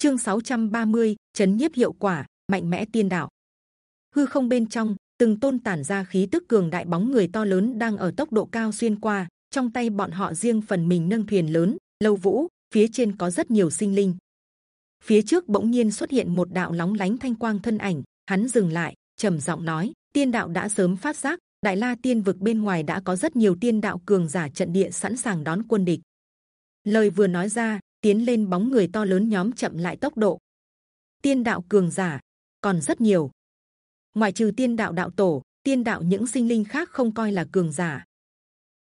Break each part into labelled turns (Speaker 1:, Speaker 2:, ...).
Speaker 1: Chương 630, chấn nhiếp hiệu quả, mạnh mẽ tiên đạo. Hư không bên trong, từng tôn tản ra khí tức cường đại bóng người to lớn đang ở tốc độ cao xuyên qua. Trong tay bọn họ riêng phần mình nâng thuyền lớn, lâu vũ, phía trên có rất nhiều sinh linh. Phía trước bỗng nhiên xuất hiện một đạo nóng lánh thanh quang thân ảnh, hắn dừng lại, trầm giọng nói: Tiên đạo đã sớm phát giác, Đại La Tiên vực bên ngoài đã có rất nhiều tiên đạo cường giả trận địa sẵn sàng đón quân địch. Lời vừa nói ra, tiến lên bóng người to lớn nhóm chậm lại tốc độ. Tiên đạo cường giả còn rất nhiều. Ngoại trừ tiên đạo đạo tổ, tiên đạo những sinh linh khác không coi là cường giả.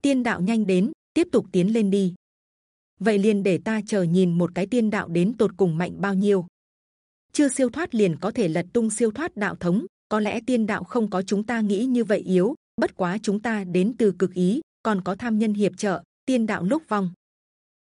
Speaker 1: Tiên đạo nhanh đến, tiếp tục tiến lên đi. Vậy liền để ta chờ nhìn một cái tiên đạo đến tột cùng mạnh bao nhiêu. Chưa siêu thoát liền có thể lật tung siêu thoát đạo thống. Có lẽ tiên đạo không có chúng ta nghĩ như vậy yếu. Bất quá chúng ta đến từ cực ý, còn có tham nhân hiệp trợ. Tiên đạo lúc vong,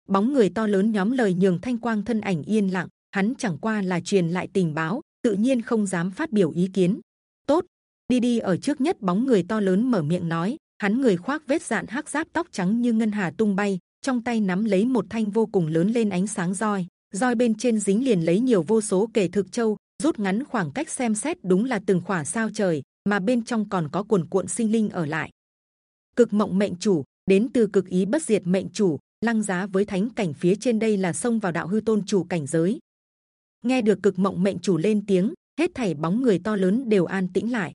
Speaker 1: bóng người to lớn nhóm lời nhường thanh quang thân ảnh yên lặng, hắn chẳng qua là truyền lại tình báo, tự nhiên không dám phát biểu ý kiến. Tốt, đi đi, ở trước nhất. Bóng người to lớn mở miệng nói, hắn người khoác vết dạn hắc giáp tóc trắng như ngân hà tung bay, trong tay nắm lấy một thanh vô cùng lớn lên ánh sáng roi roi bên trên dính liền lấy nhiều vô số kể thực châu rút ngắn khoảng cách xem xét đúng là từng khỏa sao trời, mà bên trong còn có cuồn cuộn sinh linh ở lại. Cực mộng mệnh chủ, đến từ cực ý bất diệt mệnh chủ lăng giá với thánh cảnh phía trên đây là xông vào đạo hư tôn chủ cảnh giới. Nghe được cực mộng mệnh chủ lên tiếng, hết thảy bóng người to lớn đều an tĩnh lại.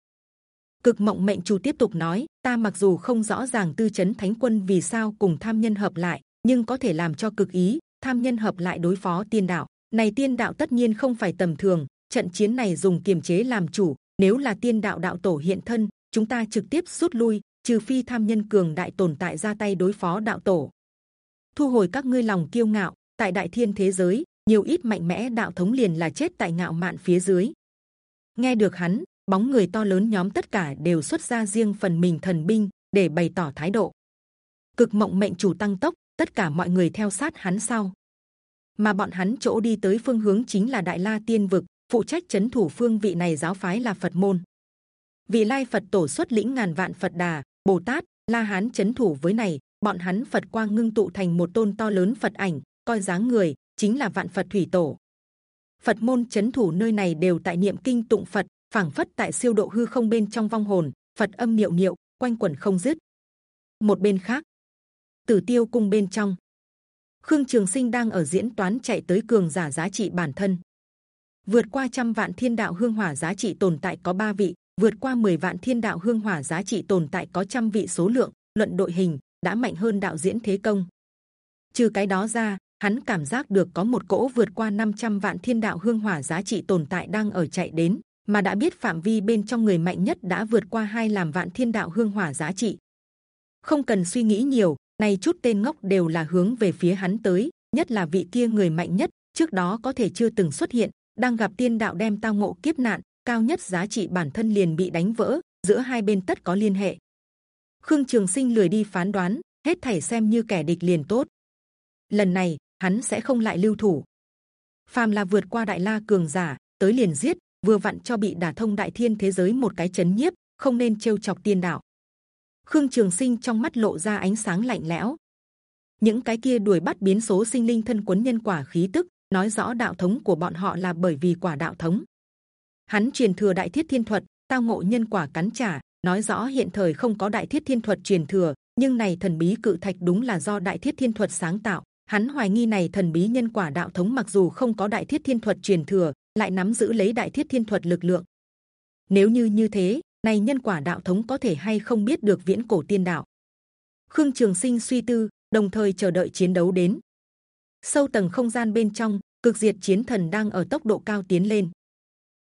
Speaker 1: Cực mộng mệnh chủ tiếp tục nói, ta mặc dù không rõ ràng tư chấn thánh quân vì sao cùng tham nhân hợp lại, nhưng có thể làm cho cực ý, tham nhân hợp lại đối phó tiên đạo. Này tiên đạo tất nhiên không phải tầm thường, trận chiến này dùng kiềm chế làm chủ, nếu là tiên đạo đạo tổ hiện thân, chúng ta trực tiếp rút lui, trừ phi tham nhân cường đại tồn tại ra tay đối phó đạo tổ thu hồi các ngươi lòng kiêu ngạo. Tại đại thiên thế giới, nhiều ít mạnh mẽ đạo thống liền là chết tại ngạo mạn phía dưới. Nghe được hắn, bóng người to lớn nhóm tất cả đều xuất ra riêng phần mình thần binh để bày tỏ thái độ. Cực mộng mệnh chủ tăng tốc, tất cả mọi người theo sát hắn sau. Mà bọn hắn chỗ đi tới phương hướng chính là đại la tiên vực, phụ trách chấn thủ phương vị này giáo phái là phật môn. Vị lai phật tổ xuất lĩnh ngàn vạn phật đà, bồ tát, la hán chấn thủ với này bọn hắn Phật quang ngưng tụ thành một tôn to lớn Phật ảnh, coi dáng người chính là vạn Phật thủy tổ. Phật môn chấn thủ nơi này đều tại niệm kinh tụng Phật, phảng phất tại siêu độ hư không bên trong vong hồn, Phật âm niệu niệu quanh quẩn không dứt. Một bên khác, Tử Tiêu cung bên trong, Khương Trường Sinh đang ở diễn toán chạy tới cường giả giá trị bản thân. Vượt qua trăm vạn thiên đạo hương hỏa giá trị tồn tại có ba vị, vượt qua 10 vạn thiên đạo hương hỏa giá trị tồn tại có trăm vị số lượng. Luận đội hình, đã mạnh hơn đạo diễn thế công. Trừ cái đó ra, hắn cảm giác được có một cỗ vượt qua 500 vạn thiên đạo hương hỏa giá trị tồn tại đang ở chạy đến, mà đã biết phạm vi bên trong người mạnh nhất đã vượt qua hai làm vạn thiên đạo hương hỏa giá trị. Không cần suy nghĩ nhiều, này chút tên ngốc đều là hướng về phía hắn tới, nhất là vị kia người mạnh nhất trước đó có thể chưa từng xuất hiện, đang gặp tiên đạo đem tao ngộ kiếp nạn, cao nhất giá trị bản thân liền bị đánh vỡ, giữa hai bên tất có liên hệ. Khương Trường Sinh lười đi phán đoán, hết thảy xem như kẻ địch liền tốt. Lần này hắn sẽ không lại lưu thủ. Phàm là vượt qua đại la cường giả, tới liền giết, vừa vặn cho bị đả thông đại thiên thế giới một cái chấn nhiếp, không nên trêu chọc tiên đạo. Khương Trường Sinh trong mắt lộ ra ánh sáng lạnh lẽo. Những cái kia đuổi bắt biến số sinh linh thân quấn nhân quả khí tức, nói rõ đạo thống của bọn họ là bởi vì quả đạo thống. Hắn truyền thừa đại thiết thiên thuật, tao ngộ nhân quả cắn trả, nói rõ hiện thời không có đại thiết thiên thuật truyền thừa, nhưng này thần bí cự thạch đúng là do đại thiết thiên thuật sáng tạo. Hắn hoài nghi này thần bí nhân quả đạo thống mặc dù không có đại thiết thiên thuật truyền thừa, lại nắm giữ lấy đại thiết thiên thuật lực lượng. Nếu như như thế, này nhân quả đạo thống có thể hay không biết được viễn cổ tiên đạo? Khương trường sinh suy tư, đồng thời chờ đợi chiến đấu đến. Sâu tầng không gian bên trong, cực diệt chiến thần đang ở tốc độ cao tiến lên.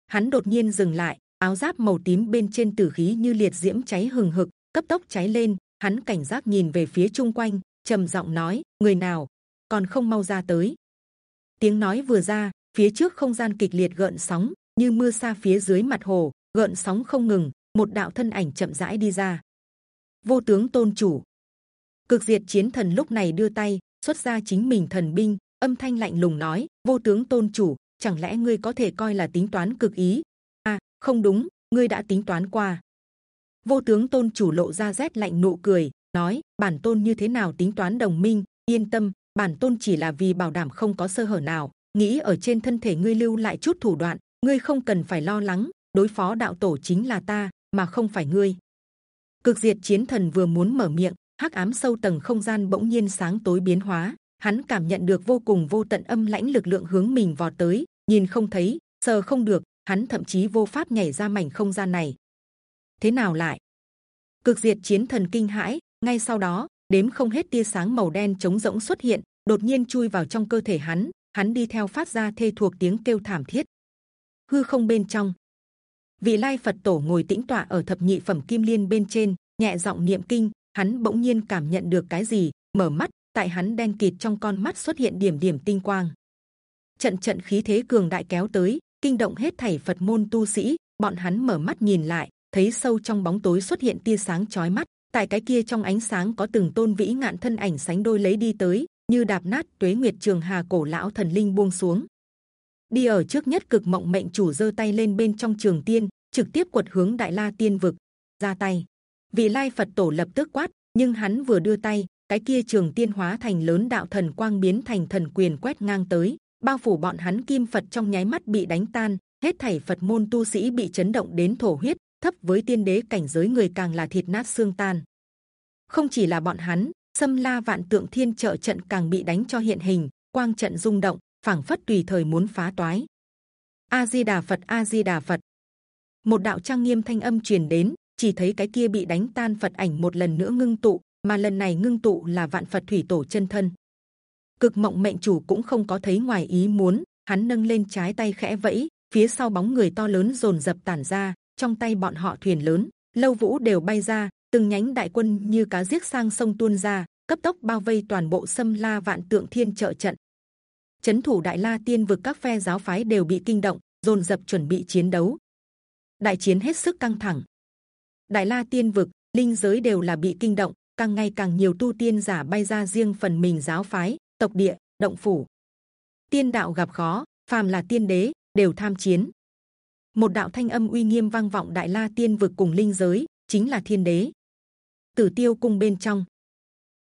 Speaker 1: Hắn đột nhiên dừng lại áo giáp màu tím bên trên tử khí như liệt diễm cháy hừng hực, cấp tốc cháy lên. Hắn cảnh giác nhìn về phía chung quanh, trầm giọng nói, người nào? Còn không mau ra tới. Tiếng nói vừa ra, phía trước không gian kịch liệt gợn sóng, như mưa xa phía dưới mặt hồ, gợn sóng không ngừng, một đạo thân ảnh chậm rãi đi ra. Vô tướng tôn chủ. Cực diệt chiến thần lúc này đưa tay, xuất ra chính mình thần binh, âm thanh lạnh lùng nói, vô tướng tôn chủ, chẳng lẽ ngươi có thể coi là tính toán cực ý? Không đúng, ngươi đã tính toán qua. Vô tướng tôn chủ lộ ra rét lạnh nụ cười, nói, bản tôn như thế nào tính toán đồng minh? Yên tâm, bản tôn chỉ là vì bảo đảm không có sơ hở nào. Nghĩ ở trên thân thể ngươi lưu lại chút thủ đoạn, ngươi không cần phải lo lắng. Đối phó đạo tổ chính là ta, mà không phải ngươi. Cực diệt chiến thần vừa muốn mở miệng, hắc ám sâu tầng không gian bỗng nhiên sáng tối biến hóa. Hắn cảm nhận được vô cùng vô tận âm lãnh lực lượng hướng mình vò tới. Nhìn không thấy, sờ không được hắn thậm chí vô pháp nhảy ra mảnh không gian này. Thế nào lại? Cực diệt chiến thần kinh hãi, ngay sau đó, đếm không hết tia sáng màu đen trống rỗng xuất hiện, đột nhiên chui vào trong cơ thể hắn. Hắn đi theo phát ra thê thuộc tiếng kêu thảm thiết. Hư không bên trong. Vị lai phật tổ ngồi tĩnh tọa ở thập nhị phẩm kim liên bên trên, nhẹ giọng niệm kinh. Hắn bỗng nhiên cảm nhận được cái gì, mở mắt, tại hắn đen kịt trong con mắt xuất hiện điểm điểm tinh quang. Trận trận khí thế cường đại kéo tới kinh động hết thảy phật môn tu sĩ, bọn hắn mở mắt nhìn lại, thấy sâu trong bóng tối xuất hiện tia sáng chói mắt. Tại cái kia trong ánh sáng có từng tôn vĩ ngạn thân ảnh sánh đôi lấy đi tới, như đạp nát tuế nguyệt trường hà cổ lão thần linh buông xuống. Đi ở trước nhất cực mộng mệnh chủ giơ tay lên bên trong trường tiên, trực tiếp quật hướng đại la tiên vực, ra tay. Vị lai phật tổ lập tức quát, nhưng hắn vừa đưa tay, cái kia trường tiên hóa thành lớn đạo thần quang biến thành thần quyền quét ngang tới bao phủ bọn hắn kim phật trong nháy mắt bị đánh tan, hết thảy phật môn tu sĩ bị chấn động đến thổ huyết, thấp với tiên đế cảnh giới người càng là thịt nát xương tan. Không chỉ là bọn hắn, xâm la vạn tượng thiên trợ trận càng bị đánh cho hiện hình, quang trận rung động, phảng phất tùy thời muốn phá toái. A di đà phật a di đà phật. Một đạo trang nghiêm thanh âm truyền đến, chỉ thấy cái kia bị đánh tan phật ảnh một lần nữa ngưng tụ, mà lần này ngưng tụ là vạn phật thủy tổ chân thân cực mộng mệnh chủ cũng không có thấy ngoài ý muốn, hắn nâng lên trái tay khẽ vẫy, phía sau bóng người to lớn rồn dập tản ra, trong tay bọn họ thuyền lớn, lâu vũ đều bay ra, từng nhánh đại quân như cá giết sang sông tuôn ra, cấp tốc bao vây toàn bộ xâm la vạn tượng thiên trợ trận. Chấn thủ đại la tiên vực các phe giáo phái đều bị kinh động, dồn dập chuẩn bị chiến đấu. Đại chiến hết sức căng thẳng. Đại la tiên vực, linh giới đều là bị kinh động, càng ngày càng nhiều tu tiên giả bay ra riêng phần mình giáo phái tộc địa, động phủ. Tiên đạo gặp khó, phàm là tiên đế, đều tham chiến. Một đạo thanh âm uy nghiêm vang vọng đại la tiên vực cùng linh giới, chính là thiên đế. Tử tiêu cung bên trong.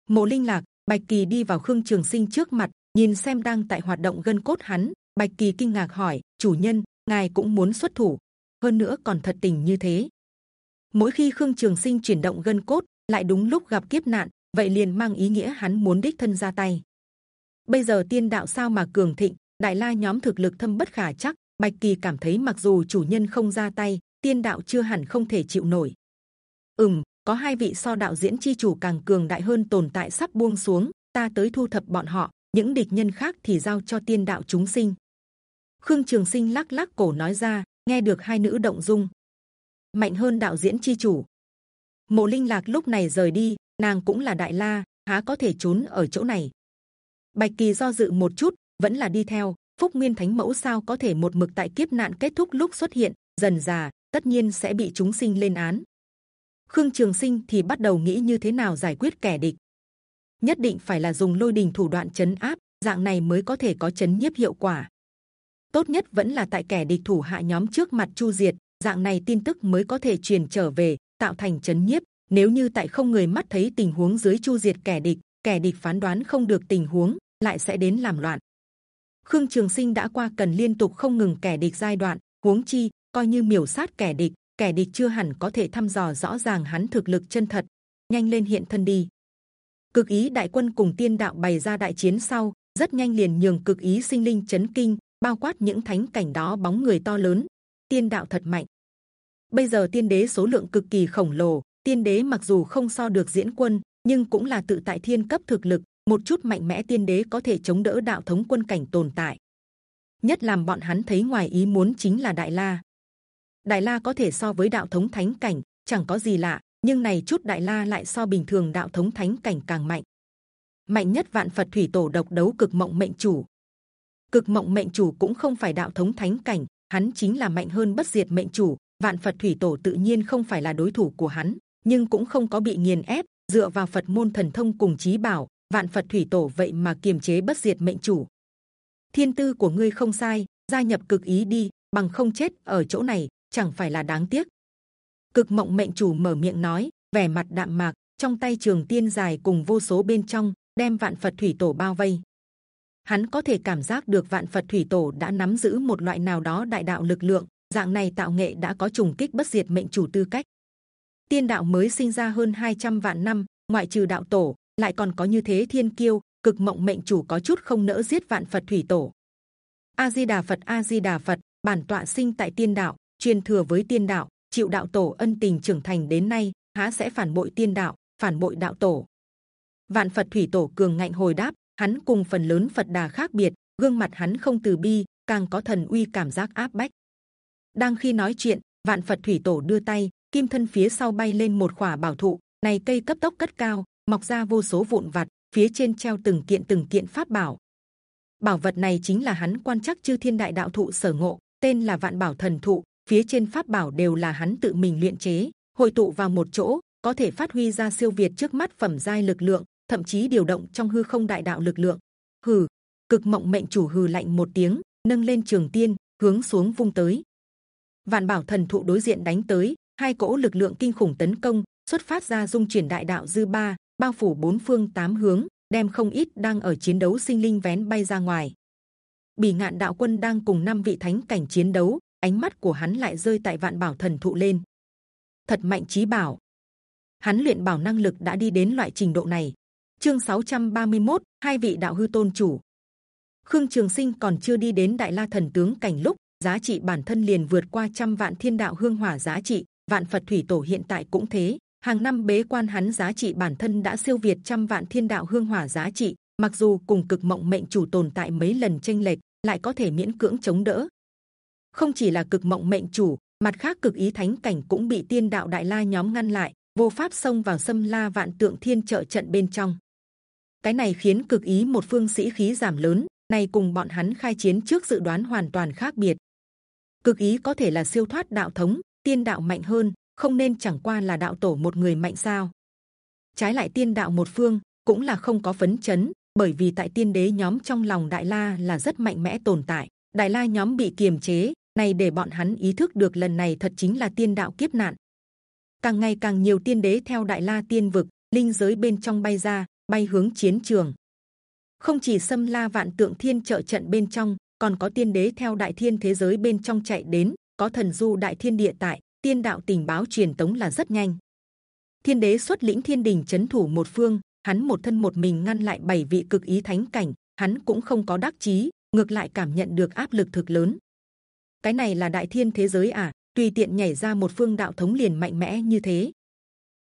Speaker 1: Mộ linh lạc, bạch kỳ đi vào khương trường sinh trước mặt, nhìn xem đang tại hoạt động gân cốt hắn. Bạch kỳ kinh ngạc hỏi, chủ nhân, ngài cũng muốn xuất thủ? Hơn nữa còn thật tình như thế. Mỗi khi khương trường sinh chuyển động gân cốt, lại đúng lúc gặp kiếp nạn, vậy liền mang ý nghĩa hắn muốn đích thân ra tay bây giờ tiên đạo sao mà cường thịnh, đại la nhóm thực lực thâm bất khả chắc. Bạch kỳ cảm thấy mặc dù chủ nhân không ra tay, tiên đạo chưa hẳn không thể chịu nổi. Ừm, có hai vị so đạo diễn chi chủ càng cường đại hơn tồn tại sắp buông xuống, ta tới thu thập bọn họ, những địch nhân khác thì giao cho tiên đạo chúng sinh. Khương trường sinh lắc lắc cổ nói ra, nghe được hai nữ động dung. Mạnh hơn đạo diễn chi chủ. Mộ linh lạc lúc này rời đi, nàng cũng là đại la, há có thể trốn ở chỗ này? Bạch kỳ do dự một chút, vẫn là đi theo. Phúc nguyên thánh mẫu sao có thể một mực tại kiếp nạn kết thúc lúc xuất hiện, dần già tất nhiên sẽ bị chúng sinh lên án. Khương trường sinh thì bắt đầu nghĩ như thế nào giải quyết kẻ địch? Nhất định phải là dùng lôi đình thủ đoạn chấn áp, dạng này mới có thể có chấn nhiếp hiệu quả. Tốt nhất vẫn là tại kẻ địch thủ hạ nhóm trước mặt chu diệt, dạng này tin tức mới có thể truyền trở về, tạo thành chấn nhiếp. Nếu như tại không người mắt thấy tình huống dưới chu diệt kẻ địch kẻ địch phán đoán không được tình huống, lại sẽ đến làm loạn. Khương trường sinh đã qua cần liên tục không ngừng kẻ địch giai đoạn, huống chi, coi như miểu sát kẻ địch kẻ địch chưa hẳn có thể thăm dò rõ ràng hắn thực lực chân thật. Nhanh lên hiện thân đi. Cực ý đại quân cùng tiên đạo bày ra đại chiến sau, rất nhanh liền nhường cực ý sinh linh chấn kinh, bao quát những thánh cảnh đó bóng người to lớn. Tiên đạo thật mạnh. Bây giờ tiên đế số lượng cực kỳ khổng lồ, tiên đế mặc dù không so được diễn quân nhưng cũng là tự tại thiên cấp thực lực, một chút mạnh mẽ tiên đế có thể chống đỡ đạo thống quân cảnh tồn tại. Nhất làm bọn hắn thấy ngoài ý muốn chính là đại la. Đại la có thể so với đạo thống thánh cảnh, chẳng có gì lạ, nhưng này chút đại la lại so bình thường đạo thống thánh cảnh càng mạnh. Mạnh nhất vạn phật thủy tổ độc đấu cực mộng mệnh chủ. Cực mộng mệnh chủ cũng không phải đạo thống thánh cảnh, hắn chính là mạnh hơn bất diệt mệnh chủ, vạn phật thủy tổ tự nhiên không phải là đối thủ của hắn, nhưng cũng không có bị nghiền ép dựa vào phật môn thần thông cùng trí bảo vạn phật thủy tổ vậy mà kiềm chế bất diệt mệnh chủ. Thiên tư của ngươi không sai gia nhập cực ý đi bằng không chết ở chỗ này chẳng phải là đáng tiếc. Cực mộng mệnh chủ mở miệng nói vẻ mặt đạm mạc trong tay trường tiên dài cùng vô số bên trong đem vạn phật thủy tổ bao vây. Hắn có thể cảm giác được vạn Phật thủy tổ đã nắm giữ một loại nào đó đại đạo lực lượng, dạng này tạo nghệ đã có trùng kích bất diệt mệnh chủ tư cách. Tiên đạo mới sinh ra hơn 200 vạn năm, ngoại trừ đạo tổ, lại còn có như thế thiên kiêu, cực mộng mệnh chủ có chút không nỡ giết vạn Phật thủy tổ. A Di Đà Phật, A Di Đà Phật, bản tọa sinh tại tiên đạo, truyền thừa với tiên đạo, chịu đạo tổ ân tình trưởng thành đến nay, há sẽ phản bội tiên đạo, phản bội đạo tổ? Vạn Phật thủy tổ cường ngạnh hồi đáp, hắn cùng phần lớn Phật đà khác biệt, gương mặt hắn không từ bi, càng có thần uy cảm giác áp bách. Đang khi nói chuyện, Vạn Phật thủy tổ đưa tay, kim thân phía sau bay lên một khỏa bảo thụ, này cây cấp tốc cất cao, mọc ra vô số vụn vặt, phía trên treo từng kiện từng kiện pháp bảo. Bảo vật này chính là hắn quan chắc chư thiên đại đạo thụ sở ngộ, tên là Vạn Bảo Thần Thụ. Phía trên pháp bảo đều là hắn tự mình luyện chế, hội tụ vào một chỗ, có thể phát huy ra siêu việt trước mắt phẩm giai lực lượng, thậm chí điều động trong hư không đại đạo lực lượng. Hừ, cực mộng mệnh chủ hừ lạnh một tiếng, nâng lên trường tiên, hướng xuống vung tới. Vạn bảo thần thụ đối diện đánh tới, hai cỗ lực lượng kinh khủng tấn công, xuất phát ra dung chuyển đại đạo dư ba, bao phủ bốn phương tám hướng, đem không ít đang ở chiến đấu sinh linh vén bay ra ngoài. Bỉ ngạn đạo quân đang cùng năm vị thánh cảnh chiến đấu, ánh mắt của hắn lại rơi tại vạn bảo thần thụ lên. Thật mạnh trí bảo, hắn luyện bảo năng lực đã đi đến loại trình độ này. Chương 631, hai vị đạo hư tôn chủ. Khương Trường Sinh còn chưa đi đến Đại La Thần tướng cảnh lúc, giá trị bản thân liền vượt qua trăm vạn thiên đạo hương hỏa giá trị. Vạn Phật thủy tổ hiện tại cũng thế, hàng năm bế quan hắn giá trị bản thân đã siêu việt trăm vạn thiên đạo hương hỏa giá trị. Mặc dù cùng cực mộng mệnh chủ tồn tại mấy lần tranh lệch, lại có thể miễn cưỡng chống đỡ. Không chỉ là cực mộng mệnh chủ, mặt khác cực ý thánh cảnh cũng bị tiên đạo đại la nhóm ngăn lại, vô pháp xông vào xâm la vạn tượng thiên trợ trận bên trong. Cái này khiến cực ý một phương sĩ khí giảm lớn, này cùng bọn hắn khai chiến trước dự đoán hoàn toàn khác biệt. Cực ý có thể là siêu thoát đạo thống, tiên đạo mạnh hơn, không nên chẳng qua là đạo tổ một người mạnh sao? Trái lại tiên đạo một phương cũng là không có phấn chấn, bởi vì tại tiên đế nhóm trong lòng đại la là rất mạnh mẽ tồn tại. Đại la nhóm bị kiềm chế, này để bọn hắn ý thức được lần này thật chính là tiên đạo kiếp nạn. Càng ngày càng nhiều tiên đế theo đại la tiên vực, linh giới bên trong bay ra, bay hướng chiến trường. Không chỉ xâm la vạn tượng thiên trợ trận bên trong, còn có tiên đế theo đại thiên thế giới bên trong chạy đến, có thần du đại thiên địa tại, tiên đạo tình báo truyền tống là rất nhanh. Thiên đế xuất lĩnh thiên đình chấn thủ một phương, hắn một thân một mình ngăn lại bảy vị cực ý thánh cảnh, hắn cũng không có đắc chí, ngược lại cảm nhận được áp lực thực lớn. Cái này là đại thiên thế giới à? Tùy tiện nhảy ra một phương đạo thống liền mạnh mẽ như thế.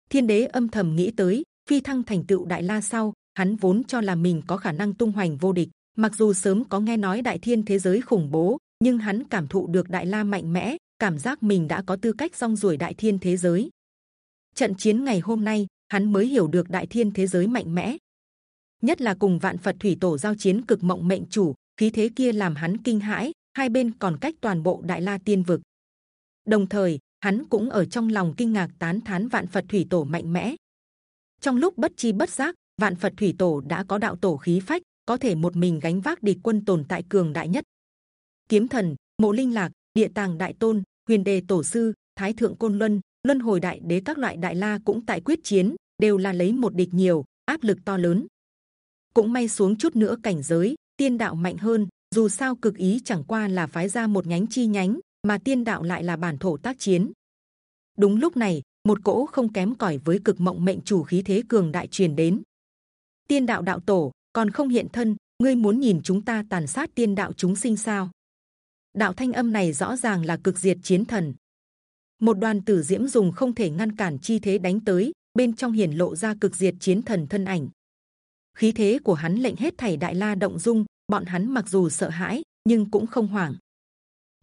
Speaker 1: Thiên đế âm thầm nghĩ tới, phi thăng thành tựu đại la sau, hắn vốn cho là mình có khả năng tung hoành vô địch. Mặc dù sớm có nghe nói đại thiên thế giới khủng bố, nhưng hắn cảm thụ được đại la mạnh mẽ, cảm giác mình đã có tư cách song ruổi đại thiên thế giới. Trận chiến ngày hôm nay, hắn mới hiểu được đại thiên thế giới mạnh mẽ. Nhất là cùng vạn Phật thủy tổ giao chiến cực mộng mệnh chủ, khí thế kia làm hắn kinh hãi. Hai bên còn cách toàn bộ đại la tiên vực. Đồng thời, hắn cũng ở trong lòng kinh ngạc tán thán vạn Phật thủy tổ mạnh mẽ. Trong lúc bất chi bất giác, vạn Phật thủy tổ đã có đạo tổ khí phách, có thể một mình gánh vác địch quân tồn tại cường đại nhất. Kiếm thần, mộ linh lạc, địa tàng đại tôn, huyền đề tổ sư, thái thượng côn luân, luân hồi đại đế các loại đại la cũng tại quyết chiến, đều là lấy một địch nhiều, áp lực to lớn. Cũng may xuống chút nữa cảnh giới, tiên đạo mạnh hơn. Dù sao cực ý chẳng qua là phái ra một nhánh chi nhánh, mà tiên đạo lại là bản thổ tác chiến. Đúng lúc này, một cỗ không kém cỏi với cực mộng mệnh chủ khí thế cường đại truyền đến. Tiên đạo đạo tổ còn không hiện thân, ngươi muốn nhìn chúng ta tàn sát tiên đạo chúng sinh sao? Đạo thanh âm này rõ ràng là cực diệt chiến thần. Một đoàn tử diễm dùng không thể ngăn cản chi thế đánh tới, bên trong hiển lộ ra cực diệt chiến thần thân ảnh. Khí thế của hắn lệnh hết thảy đại la động dung, bọn hắn mặc dù sợ hãi nhưng cũng không hoảng.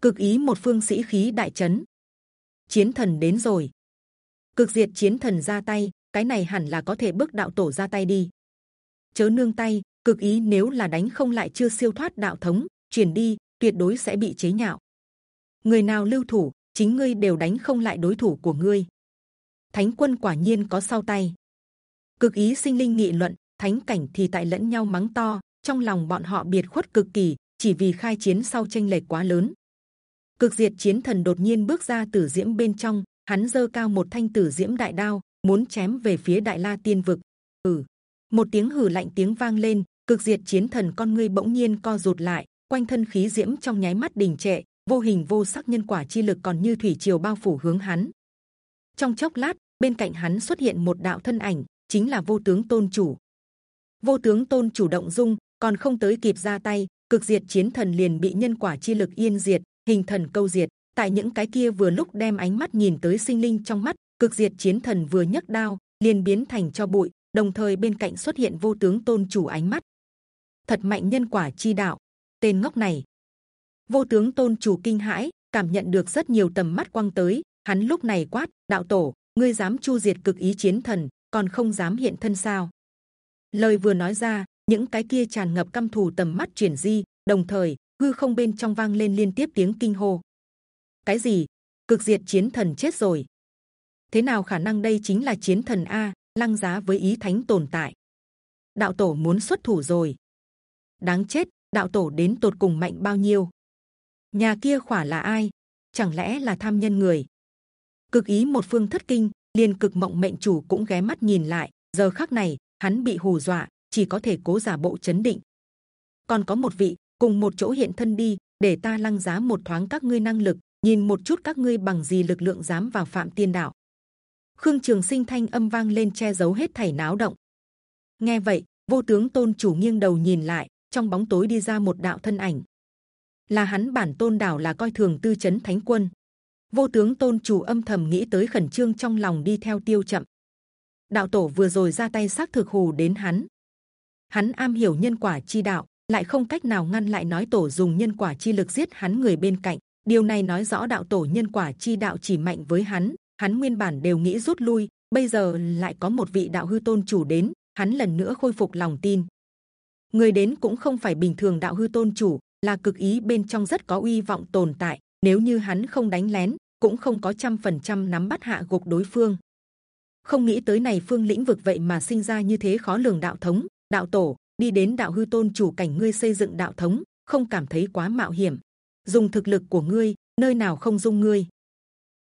Speaker 1: Cực ý một phương sĩ khí đại chấn. Chiến thần đến rồi. Cực diệt chiến thần ra tay, cái này hẳn là có thể bước đạo tổ ra tay đi. Chớ nương tay, cực ý nếu là đánh không lại chưa siêu thoát đạo thống, truyền đi tuyệt đối sẽ bị chế nhạo. Người nào lưu thủ, chính ngươi đều đánh không lại đối thủ của ngươi. Thánh quân quả nhiên có sau tay. Cực ý sinh linh nghị luận, thánh cảnh thì tại lẫn nhau mắng to, trong lòng bọn họ biệt khuất cực kỳ, chỉ vì khai chiến sau tranh lệch quá lớn. Cực diệt chiến thần đột nhiên bước ra tử diễm bên trong, hắn giơ cao một thanh tử diễm đại đao, muốn chém về phía đại la tiên vực. Ừ, một tiếng hừ lạnh tiếng vang lên, cực diệt chiến thần con ngươi bỗng nhiên co rụt lại quanh thân khí diễm trong nháy mắt đình trệ, vô hình vô sắc nhân quả chi lực còn như thủy triều bao phủ hướng hắn. Trong chốc lát, bên cạnh hắn xuất hiện một đạo thân ảnh, chính là vô tướng tôn chủ. Vô tướng tôn chủ động dung, còn không tới kịp ra tay, cực diệt chiến thần liền bị nhân quả chi lực yên diệt, hình thần câu diệt. Tại những cái kia vừa lúc đem ánh mắt nhìn tới sinh linh trong mắt, cực diệt chiến thần vừa nhấc đao, liền biến thành cho bụi, đồng thời bên cạnh xuất hiện vô tướng tôn chủ ánh mắt. Thật mạnh nhân quả chi đạo tên ngốc này. Vô tướng tôn chủ kinh hãi, cảm nhận được rất nhiều tầm mắt quăng tới, hắn lúc này quát, đạo tổ, ngươi dám chu diệt cực ý chiến thần, còn không dám hiện thân sao? Lời vừa nói ra, những cái kia tràn ngập căm thù tầm mắt chuyển di, đồng thời, hư không bên trong vang lên liên tiếp tiếng kinh hô. Cái gì? Cực diệt chiến thần chết rồi. Thế nào khả năng đây chính là chiến thần a, lăng giá với ý thánh tồn tại? Đạo tổ muốn xuất thủ rồi. Đáng chết đạo tổ đến tột cùng mạnh bao nhiêu? Nhà kia khỏa là ai? Chẳng lẽ là tham nhân người? Cực ý một phương thất kinh liền cực mộng mệnh chủ cũng ghé mắt nhìn lại. Giờ khắc này, hắn bị hù dọa, chỉ có thể cố giả bộ chấn định. Còn có một vị, cùng một chỗ hiện thân đi, để ta lăng giá một thoáng các ngươi năng lực, nhìn một chút các ngươi bằng gì lực lượng dám vào phạm tiên đạo. Khương trường sinh thanh âm vang lên che giấu hết thảy náo động. Nghe vậy, vô tướng tôn chủ nghiêng đầu nhìn lại trong bóng tối đi ra một đạo thân ảnh. Là hắn bản tôn đảo là coi thường tư chấn thánh quân. Vô tướng tôn chủ âm thầm nghĩ tới khẩn trương trong lòng đi theo tiêu chậm. Đạo tổ vừa rồi ra tay xác thực hù đến hắn. Hắn am hiểu nhân quả chi đạo, lại không cách nào ngăn lại nói tổ dùng nhân quả chi lực giết hắn người bên cạnh. Điều này nói rõ đạo tổ nhân quả chi đạo chỉ mạnh với hắn hắn nguyên bản đều nghĩ rút lui, bây giờ lại có một vị đạo hư tôn chủ đến, hắn lần nữa khôi phục lòng tin người đến cũng không phải bình thường đạo hư tôn chủ, là cực ý bên trong rất có uy vọng tồn tại. Nếu như hắn không đánh lén, cũng không có trăm phần trăm nắm bắt hạ gục đối phương. Không nghĩ tới này phương lĩnh vực vậy mà sinh ra như thế khó lường đạo thống, đạo tổ, đi đến đạo hư tôn chủ cảnh ngươi xây dựng đạo thống, không cảm thấy quá mạo hiểm. Dùng thực lực của ngươi, nơi nào không dung ngươi?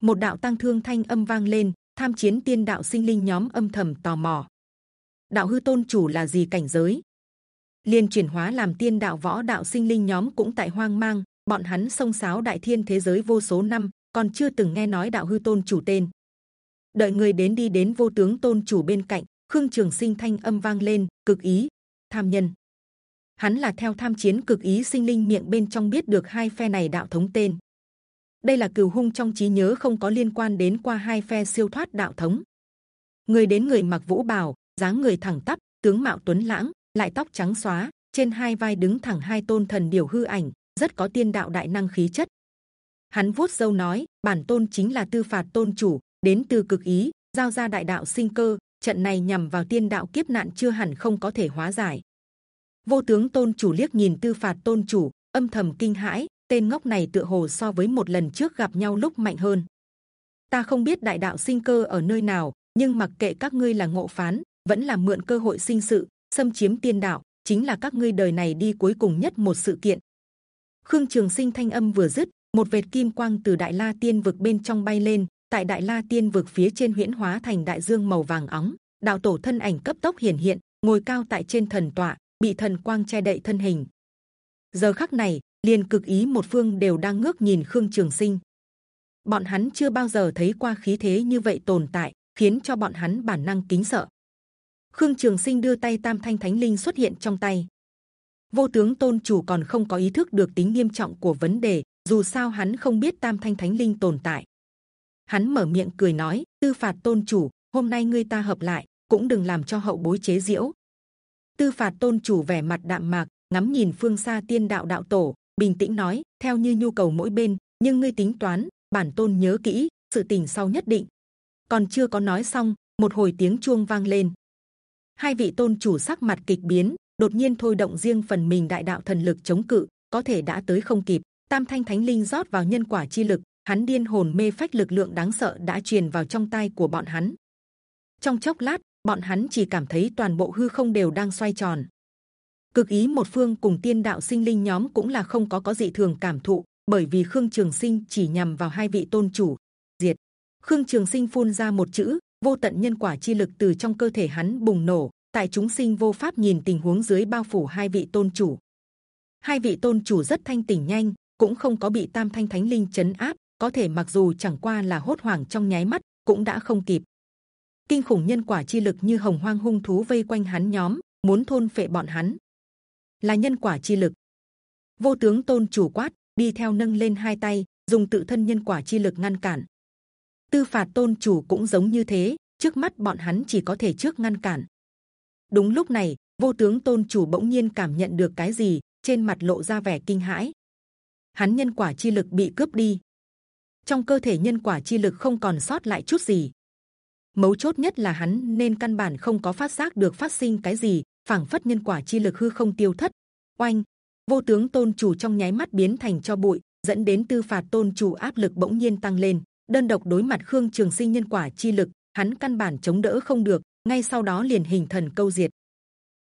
Speaker 1: Một đạo tăng thương thanh âm vang lên, tham chiến tiên đạo sinh linh nhóm âm thầm tò mò. Đạo hư tôn chủ là gì cảnh giới? Liền chuyển hóa làm tiên đạo võ đạo sinh linh nhóm cũng tại hoang mang. Bọn hắn sông sáo đại thiên thế giới vô số năm, còn chưa từng nghe nói đạo hư tôn chủ tên. Đợi người đến đi đến vô tướng tôn chủ bên cạnh, khương trường sinh thanh âm vang lên, cực ý, tham nhân. Hắn là theo tham chiến cực ý sinh linh miệng bên trong biết được hai phe này đạo thống tên. Đây là cừu hung trong trí nhớ không có liên quan đến qua hai phe siêu thoát đạo thống. Người đến người mặc vũ bào, dáng người thẳng tắp, tướng mạo tuấn lãng lại tóc trắng xóa, trên hai vai đứng thẳng hai tôn thần điều hư ảnh, rất có tiên đạo đại năng khí chất. Hắn vuốt râu nói, bản tôn chính là tư phạt tôn chủ, đến từ cực ý, giao ra đại đạo sinh cơ, trận này nhằm vào tiên đạo kiếp nạn chưa hẳn không có thể hóa giải. Vô tướng tôn chủ liếc nhìn tư phạt tôn chủ, âm thầm kinh hãi, tên ngốc này tựa hồ so với một lần trước gặp nhau lúc mạnh hơn. Ta không biết đại đạo sinh cơ ở nơi nào, nhưng mặc kệ các ngươi là ngộ phán, vẫn là mượn cơ hội sinh sự xâm chiếm tiên đạo, chính là các ngươi đời này đi cuối cùng nhất một sự kiện. Khương trường sinh thanh âm vừa dứt, một vệt kim quang từ đại la tiên vực bên trong bay lên, tại đại la tiên vực phía trên huyễn hóa thành đại dương màu vàng óng, đạo tổ thân ảnh cấp tốc hiển hiện, ngồi cao tại trên thần tọa, bị thần quang che đậy thân hình. Giờ khắc này, liền cực ý một phương đều đang ngước nhìn khương trường sinh. Bọn hắn chưa bao giờ thấy qua khí thế như vậy tồn tại, khiến cho bọn hắn bản năng kính sợ khương trường sinh đưa tay tam thanh thánh linh xuất hiện trong tay. Vô tướng tôn chủ còn không có ý thức được tính nghiêm trọng của vấn đề, dù sao hắn không biết tam thanh thánh linh tồn tại. Hắn mở miệng cười nói, tư phạt tôn chủ, hôm nay ngươi ta hợp lại, cũng đừng làm cho hậu bối chế diễu tư phạt tôn chủ vẻ mặt đạm mạc, ngắm nhìn phương xa tiên đạo đạo tổ, bình tĩnh nói, theo như nhu cầu mỗi bên, nhưng ngươi tính toán, bản tôn nhớ kỹ, sự tình sau nhất định. Còn chưa có nói xong, một hồi tiếng chuông vang lên hai vị tôn chủ sắc mặt kịch biến, đột nhiên thôi động riêng phần mình đại đạo thần lực chống cự, có thể đã tới không kịp. Tam thanh thánh linh rót vào nhân quả chi lực, hắn điên hồn mê phách lực lượng đáng sợ đã truyền vào trong tai của bọn hắn. Trong chốc lát, bọn hắn chỉ cảm thấy toàn bộ hư không đều đang xoay tròn. Cực ý một phương cùng tiên đạo sinh linh nhóm cũng là không có có dị thường cảm thụ, bởi vì khương trường sinh chỉ nhằm vào hai vị tôn chủ. Diệt. Khương trường sinh phun ra một chữ vô tận nhân quả chi lực từ trong cơ thể hắn bùng nổ tại chúng sinh vô pháp nhìn tình huống dưới bao phủ hai vị tôn chủ. Hai vị tôn chủ rất thanh tỉnh nhanh, cũng không có bị tam thanh thánh linh chấn áp, có thể mặc dù chẳng qua là hốt hoảng trong nháy mắt, cũng đã không kịp. Kinh khủng nhân quả chi lực như hồng hoang hung thú vây quanh hắn nhóm, muốn thôn phệ bọn hắn. Là nhân quả chi lực. Vô tướng tôn chủ quát, đi theo nâng lên hai tay, dùng tự thân nhân quả chi lực ngăn cản. Tư phạt tôn chủ cũng giống như thế, trước mắt bọn hắn chỉ có thể trước ngăn cản. Đúng lúc này, vô tướng tôn chủ bỗng nhiên cảm nhận được cái gì, trên mặt lộ ra vẻ kinh hãi. Hắn nhân quả chi lực bị cướp đi, trong cơ thể nhân quả chi lực không còn sót lại chút gì. Mấu chốt nhất là hắn nên căn bản không có phát giác được phát sinh cái gì, phảng phất nhân quả chi lực hư không tiêu thất. Oanh, vô tướng tôn chủ trong nháy mắt biến thành cho bụi, dẫn đến tư phạt tôn chủ áp lực bỗng nhiên tăng lên. Đơn độc đối mặt khương trường sinh nhân quả chi lực, hắn căn bản chống đỡ không được, ngay sau đó liền hình thần câu diệt.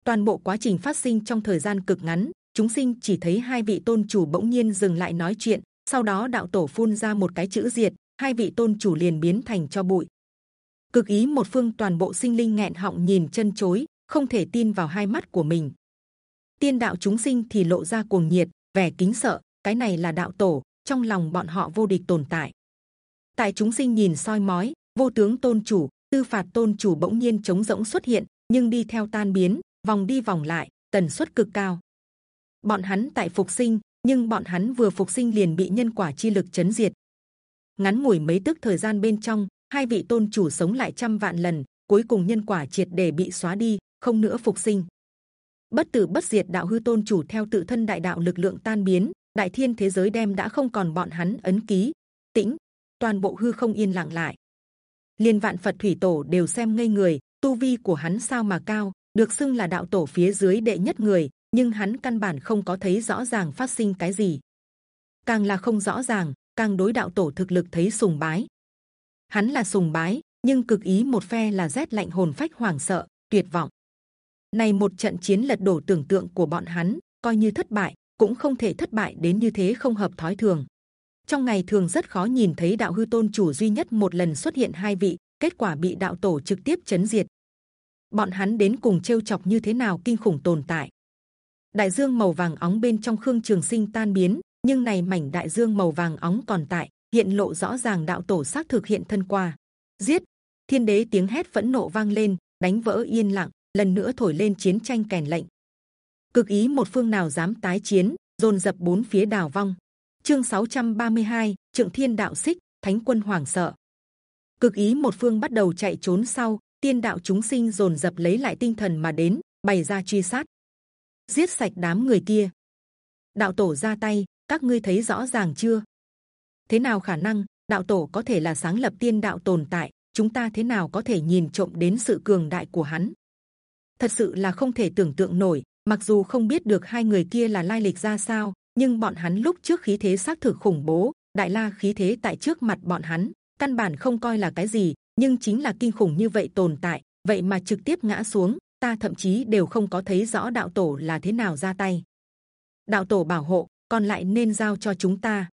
Speaker 1: Toàn bộ quá trình phát sinh trong thời gian cực ngắn, chúng sinh chỉ thấy hai vị tôn chủ bỗng nhiên dừng lại nói chuyện, sau đó đạo tổ phun ra một cái chữ diệt, hai vị tôn chủ liền biến thành cho bụi. Cực ý một phương toàn bộ sinh linh nghẹn họng nhìn chân chối, không thể tin vào hai mắt của mình. Tiên đạo chúng sinh thì lộ ra cuồng nhiệt, vẻ kính sợ. Cái này là đạo tổ, trong lòng bọn họ vô địch tồn tại. Tại chúng sinh nhìn soi mói, vô tướng tôn chủ, tư phạt tôn chủ bỗng nhiên chống rỗng xuất hiện, nhưng đi theo tan biến, vòng đi vòng lại, tần suất cực cao. Bọn hắn tại phục sinh, nhưng bọn hắn vừa phục sinh liền bị nhân quả chi lực chấn diệt. Ngắn ngủi mấy tức thời gian bên trong, hai vị tôn chủ sống lại trăm vạn lần, cuối cùng nhân quả triệt để bị xóa đi, không nữa phục sinh. Bất tử bất diệt đạo hư tôn chủ theo tự thân đại đạo lực lượng tan biến, đại thiên thế giới đem đã không còn bọn hắn ấn ký, tĩnh, toàn bộ hư không yên lặng lại. Liên vạn Phật thủy tổ đều xem ngây người, tu vi của hắn sao mà cao, được xưng là đạo tổ phía dưới đệ nhất người, nhưng hắn căn bản không có thấy rõ ràng phát sinh cái gì. Càng là không rõ ràng, càng đối đạo tổ thực lực thấy sùng bái. Hắn là sùng bái, nhưng cực ý một phe là rét lạnh hồn phách hoảng sợ, tuyệt vọng. Này một trận chiến lật đổ tưởng tượng của bọn hắn, coi như thất bại, cũng không thể thất bại đến như thế không hợp thói thường. Trong ngày thường rất khó nhìn thấy đạo hư tôn chủ duy nhất một lần xuất hiện hai vị, kết quả bị đạo tổ trực tiếp chấn diệt. Bọn hắn đến cùng trêu chọc như thế nào kinh khủng tồn tại. Đại dương màu vàng óng bên trong khương trường sinh tan biến nhưng này mảnh đại dương màu vàng óng còn tại hiện lộ rõ ràng đạo tổ xác thực hiện thân qua. Giết! Thiên đế tiếng hét phẫn nộ vang lên đánh vỡ yên lặng lần nữa thổi lên chiến tranh kèn lệnh. Cực ý một phương nào dám tái chiến dồn dập bốn phía đào vong chương 632, trượng thiên đạo xích thánh quân hoàng sợ cực ý một phương bắt đầu chạy trốn sau tiên đạo chúng sinh dồn dập lấy lại tinh thần mà đến bày ra truy sát giết sạch đám người kia. Đạo tổ ra tay, các ngươi thấy rõ ràng chưa? Thế nào khả năng đạo tổ có thể là sáng lập tiên đạo tồn tại? Chúng ta thế nào có thể nhìn trộm đến sự cường đại của hắn? Thật sự là không thể tưởng tượng nổi. Mặc dù không biết được hai người kia là lai lịch ra sao, nhưng bọn hắn lúc trước khí thế xác thực khủng bố, đại la khí thế tại trước mặt bọn hắn căn bản không coi là cái gì, nhưng chính là kinh khủng như vậy tồn tại, vậy mà trực tiếp ngã xuống, ta thậm chí đều không có thấy rõ đạo tổ là thế nào ra tay. Đạo tổ bảo hộ, còn lại nên giao cho chúng ta.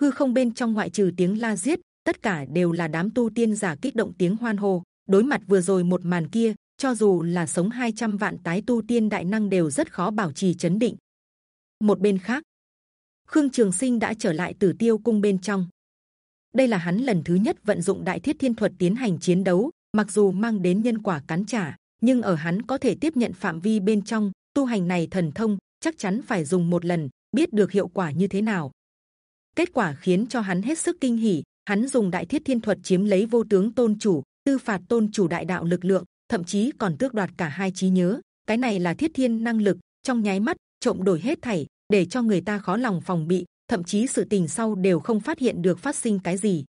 Speaker 1: Hư không bên trong ngoại trừ tiếng la giết, tất cả đều là đám tu tiên giả kích động tiếng hoan hô. Đối mặt vừa rồi một màn kia, cho dù là sống 200 vạn tái tu tiên đại năng đều rất khó bảo trì chấn định. Một bên khác, Khương Trường Sinh đã trở lại Tử Tiêu Cung bên trong. Đây là hắn lần thứ nhất vận dụng Đại Thiết Thiên Thuật tiến hành chiến đấu, mặc dù mang đến nhân quả cắn trả, nhưng ở hắn có thể tiếp nhận phạm vi bên trong tu hành này thần thông chắc chắn phải dùng một lần biết được hiệu quả như thế nào. Kết quả khiến cho hắn hết sức kinh hỉ hắn dùng đại thiết thiên thuật chiếm lấy vô tướng tôn chủ tư phạt tôn chủ đại đạo lực lượng thậm chí còn tước đoạt cả hai trí nhớ. Cái này là thiết thiên năng lực trong nháy mắt trộm đổi hết thảy để cho người ta khó lòng phòng bị thậm chí sự tình sau đều không phát hiện được phát sinh cái gì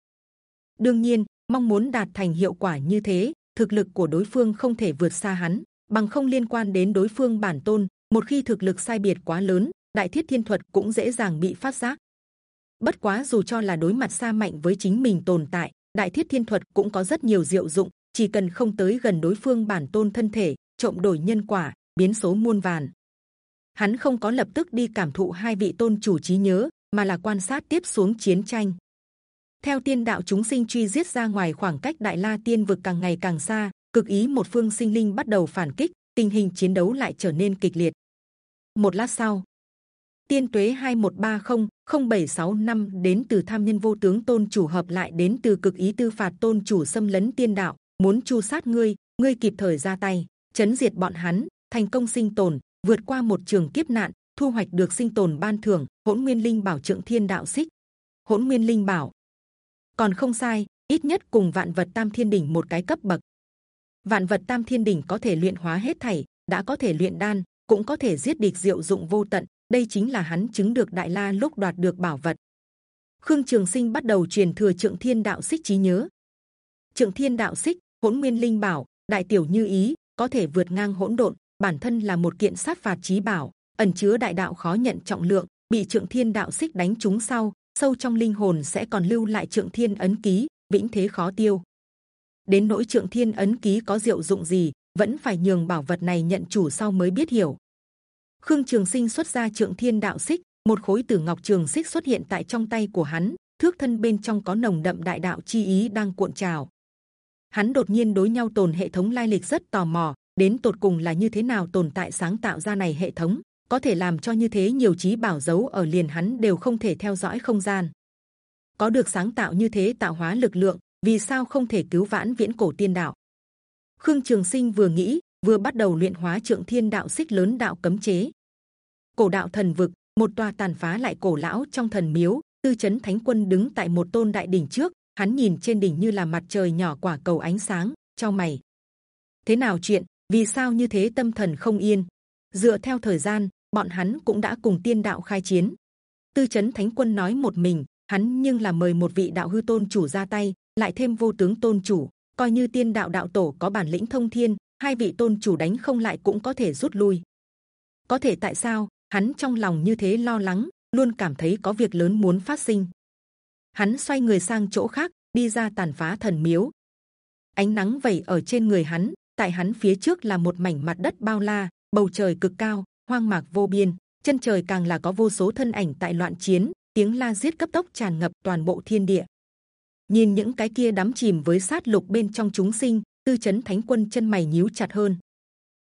Speaker 1: đương nhiên mong muốn đạt thành hiệu quả như thế thực lực của đối phương không thể vượt xa hắn, bằng không liên quan đến đối phương bản tôn. Một khi thực lực sai biệt quá lớn, đại thiết thiên thuật cũng dễ dàng bị phát giác. Bất quá dù cho là đối mặt xa mạnh với chính mình tồn tại, đại thiết thiên thuật cũng có rất nhiều diệu dụng. Chỉ cần không tới gần đối phương bản tôn thân thể, trộm đổi nhân quả, biến số muôn vàn. Hắn không có lập tức đi cảm thụ hai vị tôn chủ trí nhớ, mà là quan sát tiếp xuống chiến tranh. Theo tiên đạo chúng sinh truy giết ra ngoài khoảng cách đại la tiên vực càng ngày càng xa cực ý một phương sinh linh bắt đầu phản kích tình hình chiến đấu lại trở nên kịch liệt. Một lát sau tiên tuế 2130 0765 đến từ tham nhân vô tướng tôn chủ hợp lại đến từ cực ý tư phạt tôn chủ xâm lấn tiên đạo muốn chu sát ngươi ngươi kịp thời ra tay chấn diệt bọn hắn thành công sinh tồn vượt qua một trường kiếp nạn, thu hoạch được sinh tồn ban thưởng, hỗn nguyên linh bảo trượng thiên đạo xích. Hỗn nguyên linh bảo. Còn không sai, ít nhất cùng vạn vật tam thiên đỉnh một cái cấp bậc. Vạn vật tam thiên đỉnh có thể luyện hóa hết thảy, đã có thể luyện đan, cũng có thể giết địch diệu dụng vô tận, đây chính là hắn chứng được đại la lúc đoạt được bảo vật. Khương trường sinh bắt đầu truyền thừa trượng thiên đạo xích trí nhớ. Trượng thiên đạo xích, hỗn nguyên linh bảo, đại tiểu như ý, có thể vượt ngang hỗn độn bản thân là một kiện sát phạt trí bảo, ẩn chứa đại đạo khó nhận trọng lượng, bị trượng thiên đạo xích đánh trúng sau, sâu trong linh hồn sẽ còn lưu lại trượng thiên ấn ký, vĩnh thế khó tiêu. Đến nỗi trượng thiên ấn ký có diệu dụng gì, vẫn phải nhường bảo vật này nhận chủ sau mới biết hiểu. Khương trường sinh xuất ra trượng thiên đạo xích, một khối tử ngọc trường xích xuất hiện tại trong tay của hắn, thước thân bên trong có nồng đậm đại đạo chi ý đang cuộn trào. Hắn đột nhiên đối nhau tồn hệ thống lai lịch rất tò mò đến tột cùng là như thế nào tồn tại sáng tạo ra này hệ thống, có thể làm cho như thế nhiều trí bảo giấu ở liền hắn đều không thể theo dõi không gian. Có được sáng tạo như thế tạo hóa lực lượng, vì sao không thể cứu vãn viễn cổ tiên đạo? Khương trường sinh vừa nghĩ, vừa bắt đầu luyện hóa trượng thiên đạo xích lớn đạo cấm chế. Cổ đạo thần vực, một tòa tàn phá lại cổ lão trong thần miếu, tư chấn thánh quân đứng tại một tôn đại đỉnh trước, hắn nhìn trên đỉnh như là mặt trời nhỏ quả cầu ánh sáng, cho mày. Thế nào chuyện? Vì sao như thế tâm thần không yên? Dựa theo thời gian, bọn hắn cũng đã cùng tiên đạo khai chiến. Tư chấn thánh quân nói một mình, hắn nhưng là mời một vị đạo hư tôn chủ ra tay, lại thêm vô tướng tôn chủ, coi như tiên đạo đạo tổ có bản lĩnh thông thiên, hai vị tôn chủ đánh không lại cũng có thể rút lui. Có thể tại sao? Hắn trong lòng như thế lo lắng, luôn cảm thấy có việc lớn muốn phát sinh. Hắn xoay người sang chỗ khác, đi ra tàn phá thần miếu. Ánh nắng vẩy ở trên người hắn tại hắn phía trước là một mảnh mặt đất bao la, bầu trời cực cao, hoang mạc vô biên. Chân trời càng là có vô số thân ảnh tại loạn chiến, tiếng la giết cấp tốc tràn ngập toàn bộ thiên địa. Nhìn những cái kia đắm chìm với sát lục bên trong chúng sinh, tư chấn thánh quân chân mày nhíu chặt hơn.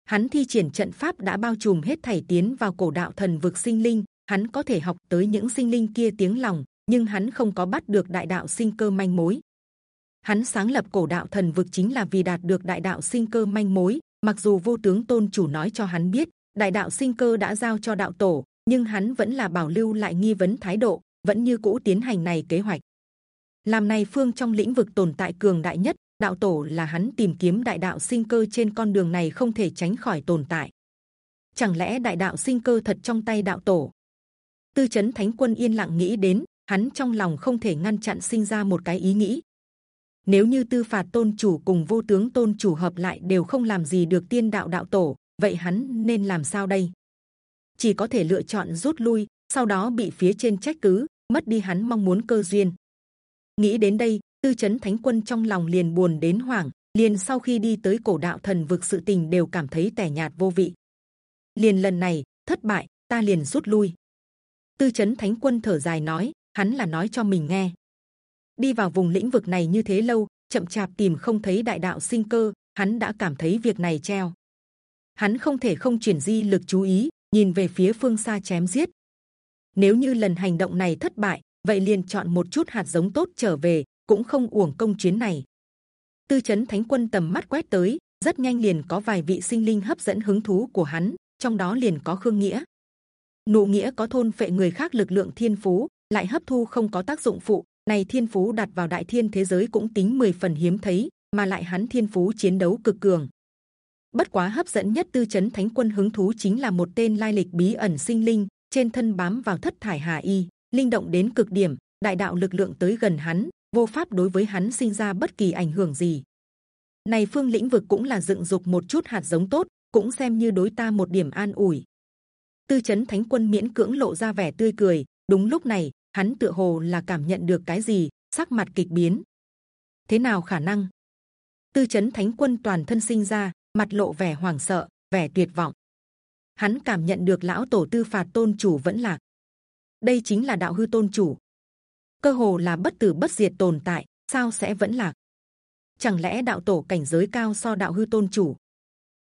Speaker 1: Hắn thi triển trận pháp đã bao trùm hết thảy tiến vào cổ đạo thần vực sinh linh, hắn có thể học tới những sinh linh kia tiếng lòng, nhưng hắn không có bắt được đại đạo sinh cơ manh mối hắn sáng lập cổ đạo thần vực chính là vì đạt được đại đạo sinh cơ manh mối. Mặc dù vô tướng tôn chủ nói cho hắn biết, đại đạo sinh cơ đã giao cho đạo tổ, nhưng hắn vẫn là bảo lưu lại nghi vấn thái độ, vẫn như cũ tiến hành này kế hoạch. Làm này phương trong lĩnh vực tồn tại cường đại nhất, đạo tổ là hắn tìm kiếm đại đạo sinh cơ trên con đường này không thể tránh khỏi tồn tại. Chẳng lẽ đại đạo sinh cơ thật trong tay đạo tổ? Tư chấn thánh quân yên lặng nghĩ đến, hắn trong lòng không thể ngăn chặn sinh ra một cái ý nghĩ nếu như tư phạt tôn chủ cùng vô tướng tôn chủ hợp lại đều không làm gì được tiên đạo đạo tổ, vậy hắn nên làm sao đây? Chỉ có thể lựa chọn rút lui, sau đó bị phía trên trách cứ, mất đi hắn mong muốn cơ duyên. Nghĩ đến đây, tư chấn thánh quân trong lòng liền buồn đến hoảng, liền sau khi đi tới cổ đạo thần vực sự tình đều cảm thấy tẻ nhạt vô vị. Liền lần này, thất bại, ta liền rút lui. Tư chấn thánh quân thở dài nói, hắn là nói cho mình nghe đi vào vùng lĩnh vực này như thế lâu, chậm chạp tìm không thấy đại đạo sinh cơ, hắn đã cảm thấy việc này treo. Hắn không thể không chuyển di lực chú ý, nhìn về phía phương xa chém giết. Nếu như lần hành động này thất bại, vậy liền chọn một chút hạt giống tốt trở về, cũng không uổng công chuyến này. Tư chấn thánh quân tầm mắt quét tới, rất nhanh liền có vài vị sinh linh hấp dẫn hứng thú của hắn, trong đó liền có khương nghĩa. Nụ nghĩa có thôn phệ người khác lực lượng thiên phú, lại hấp thu không có tác dụng phụ này thiên phú đặt vào đại thiên thế giới cũng tính 10 phần hiếm thấy, mà lại hắn thiên phú chiến đấu cực cường. Bất quá hấp dẫn nhất tư chấn thánh quân hứng thú chính là một tên lai lịch bí ẩn sinh linh, trên thân bám vào thất thải hà y, linh động đến cực điểm, đại đạo lực lượng tới gần hắn, vô pháp đối với hắn sinh ra bất kỳ ảnh hưởng gì. Này phương lĩnh vực cũng là dựng dục một chút hạt giống tốt, cũng xem như đối ta một điểm an ủi. Tư chấn thánh quân miễn cưỡng lộ ra vẻ tươi cười, đúng lúc này hắn tựa hồ là cảm nhận được cái gì, sắc mặt kịch biến. Thế nào khả năng? Tư chấn thánh quân toàn thân sinh ra, mặt lộ vẻ hoảng sợ, vẻ tuyệt vọng. Hắn cảm nhận được lão tổ tư phạt tôn chủ vẫn lạc. Đây chính là đạo hư tôn chủ. Cơ hồ là bất tử bất diệt tồn tại, sao sẽ vẫn lạc? Chẳng lẽ đạo tổ cảnh giới cao so đạo hư tôn chủ?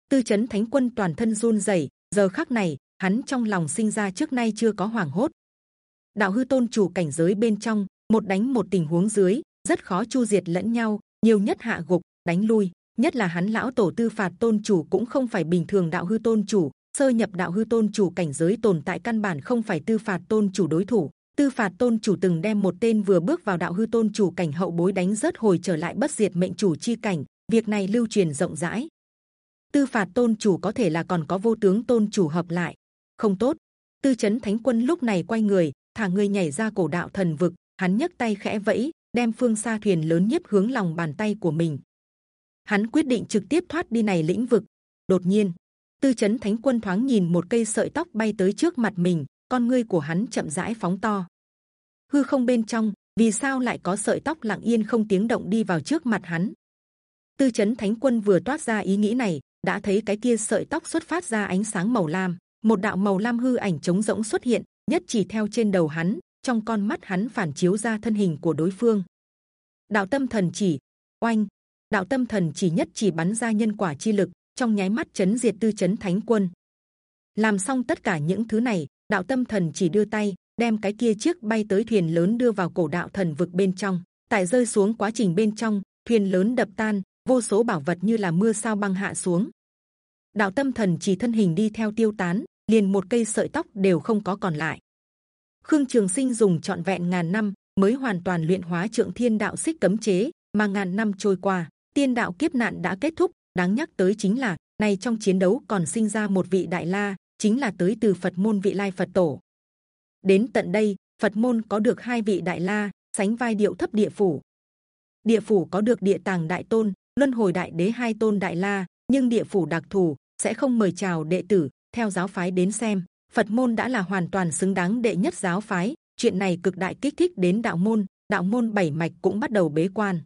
Speaker 1: Tư chấn thánh quân toàn thân run rẩy, giờ khắc này, hắn trong lòng sinh ra trước nay chưa có hoảng hốt đạo hư tôn chủ cảnh giới bên trong, một đánh một tình huống dưới, rất khó chu diệt lẫn nhau, nhiều nhất hạ gục, đánh lui. Nhất là hắn lão tổ tư phạt tôn chủ cũng không phải bình thường đạo hư tôn chủ, sơ nhập đạo hư tôn chủ cảnh giới tồn tại căn bản không phải tư phạt tôn chủ đối thủ. Tư phạt tôn chủ từng đem một tên vừa bước vào đạo hư tôn chủ cảnh hậu bối đánh rớt hồi trở lại bất diệt mệnh chủ chi cảnh, việc này lưu truyền rộng rãi. Tư phạt tôn chủ có thể là còn có vô tướng tôn chủ hợp lại. Không tốt. Tư chấn thánh quân lúc này quay người thả người nhảy ra cổ đạo thần vực, hắn nhấc tay khẽ vẫy, đem phương xa thuyền lớn nhất hướng lòng bàn tay của mình. Hắn quyết định trực tiếp thoát đi này lĩnh vực. Đột nhiên, tư chấn thánh quân thoáng nhìn một cây sợi tóc bay tới trước mặt mình, con ngươi của hắn chậm rãi phóng to. Hư không bên trong, vì sao lại có sợi tóc lặng yên không tiếng động đi vào trước mặt hắn? Tư chấn thánh quân vừa toát ra ý nghĩ này, đã thấy cái kia sợi tóc xuất phát ra ánh sáng màu lam, một đạo màu lam hư ảnh trống rỗng xuất hiện nhất chỉ theo trên đầu hắn, trong con mắt hắn phản chiếu ra thân hình của đối phương. Đạo tâm thần chỉ, oanh, đạo tâm thần chỉ nhất chỉ bắn ra nhân quả chi lực, trong nháy mắt chấn diệt tư chấn thánh quân. Làm xong tất cả những thứ này, đạo tâm thần chỉ đưa tay, đem cái kia chiếc bay tới thuyền lớn đưa vào cổ đạo thần vực bên trong. Tại rơi xuống quá trình bên trong, thuyền lớn đập tan, vô số bảo vật như là mưa sao băng hạ xuống. Đạo tâm thần chỉ thân hình đi theo tiêu tán liền một cây sợi tóc đều không có còn lại khương trường sinh dùng trọn vẹn ngàn năm mới hoàn toàn luyện hóa trượng thiên đạo xích cấm chế mà ngàn năm trôi qua tiên đạo kiếp nạn đã kết thúc đáng nhắc tới chính là này trong chiến đấu còn sinh ra một vị đại la chính là tới từ Phật môn vị lai Phật tổ. Đến tận đây, Phật môn có được hai vị đại la, sánh vai điệu thấp địa phủ. Địa phủ có được địa tàng đại tôn, luân hồi đại đế hai tôn đại la, nhưng địa phủ đặc thù sẽ không mời chào đệ tử theo giáo phái đến xem. Phật môn đã là hoàn toàn xứng đáng đệ nhất giáo phái. Chuyện này cực đại kích thích đến đạo môn, đạo môn bảy mạch cũng bắt đầu bế quan.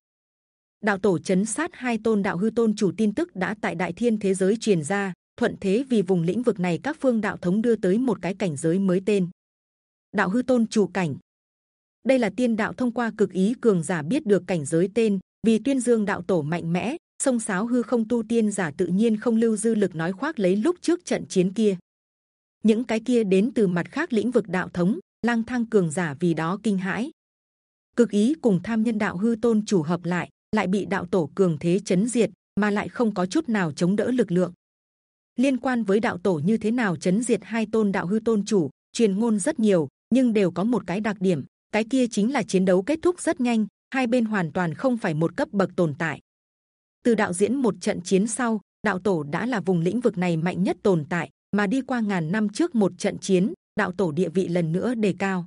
Speaker 1: Đạo tổ chấn sát hai tôn đạo hư tôn chủ tin tức đã tại đại thiên thế giới truyền ra, thuận thế vì vùng lĩnh vực này các phương đạo thống đưa tới một cái cảnh giới mới tên đạo hư tôn chủ cảnh đây là tiên đạo thông qua cực ý cường giả biết được cảnh giới tên vì tuyên dương đạo tổ mạnh mẽ sông sáo hư không tu tiên giả tự nhiên không lưu dư lực nói khoác lấy lúc trước trận chiến kia. Những cái kia đến từ mặt khác lĩnh vực đạo thống, lang thang cường giả vì đó kinh hãi. Cực ý cùng tham nhân đạo hư tôn chủ hợp lại lại bị đạo tổ cường thế chấn diệt, mà lại không có chút nào chống đỡ lực lượng. Liên quan với đạo tổ như thế nào chấn diệt hai tôn đạo hư tôn chủ, truyền ngôn rất nhiều, nhưng đều có một cái đặc điểm, cái kia chính là chiến đấu kết thúc rất nhanh, hai bên hoàn toàn không phải một cấp bậc tồn tại từ đạo diễn một trận chiến sau, đạo tổ đã là vùng lĩnh vực này mạnh nhất tồn tại, mà đi qua ngàn năm trước một trận chiến, đạo tổ địa vị lần nữa đề cao.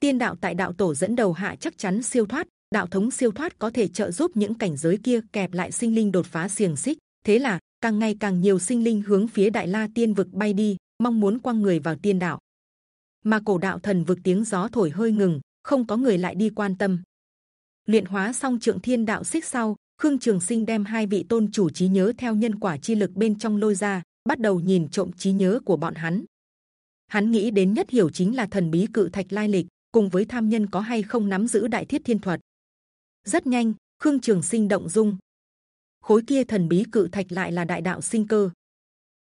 Speaker 1: Tiên đạo tại đạo tổ dẫn đầu hạ chắc chắn siêu thoát, đạo thống siêu thoát có thể trợ giúp những cảnh giới kia kẹp lại sinh linh đột phá xiềng xích. Thế là, càng ngày càng nhiều sinh linh hướng phía đại la tiên vực bay đi, mong muốn quăng người vào tiên đạo. Mà cổ đạo thần vực tiếng gió thổi hơi ngừng, không có người lại đi quan tâm. Luyện hóa xong trượng thiên đạo xích sau khương trường sinh đem hai vị tôn chủ trí nhớ theo nhân quả chi lực bên trong lôi ra, bắt đầu nhìn trộm trí nhớ của bọn hắn. Hắn nghĩ đến nhất hiểu chính là thần bí cự thạch lai lịch, cùng với tham nhân có hay không nắm giữ đại thiết thiên thuật. Rất nhanh, khương trường sinh động dung. Khối kia thần bí cự thạch lại là đại đạo sinh cơ.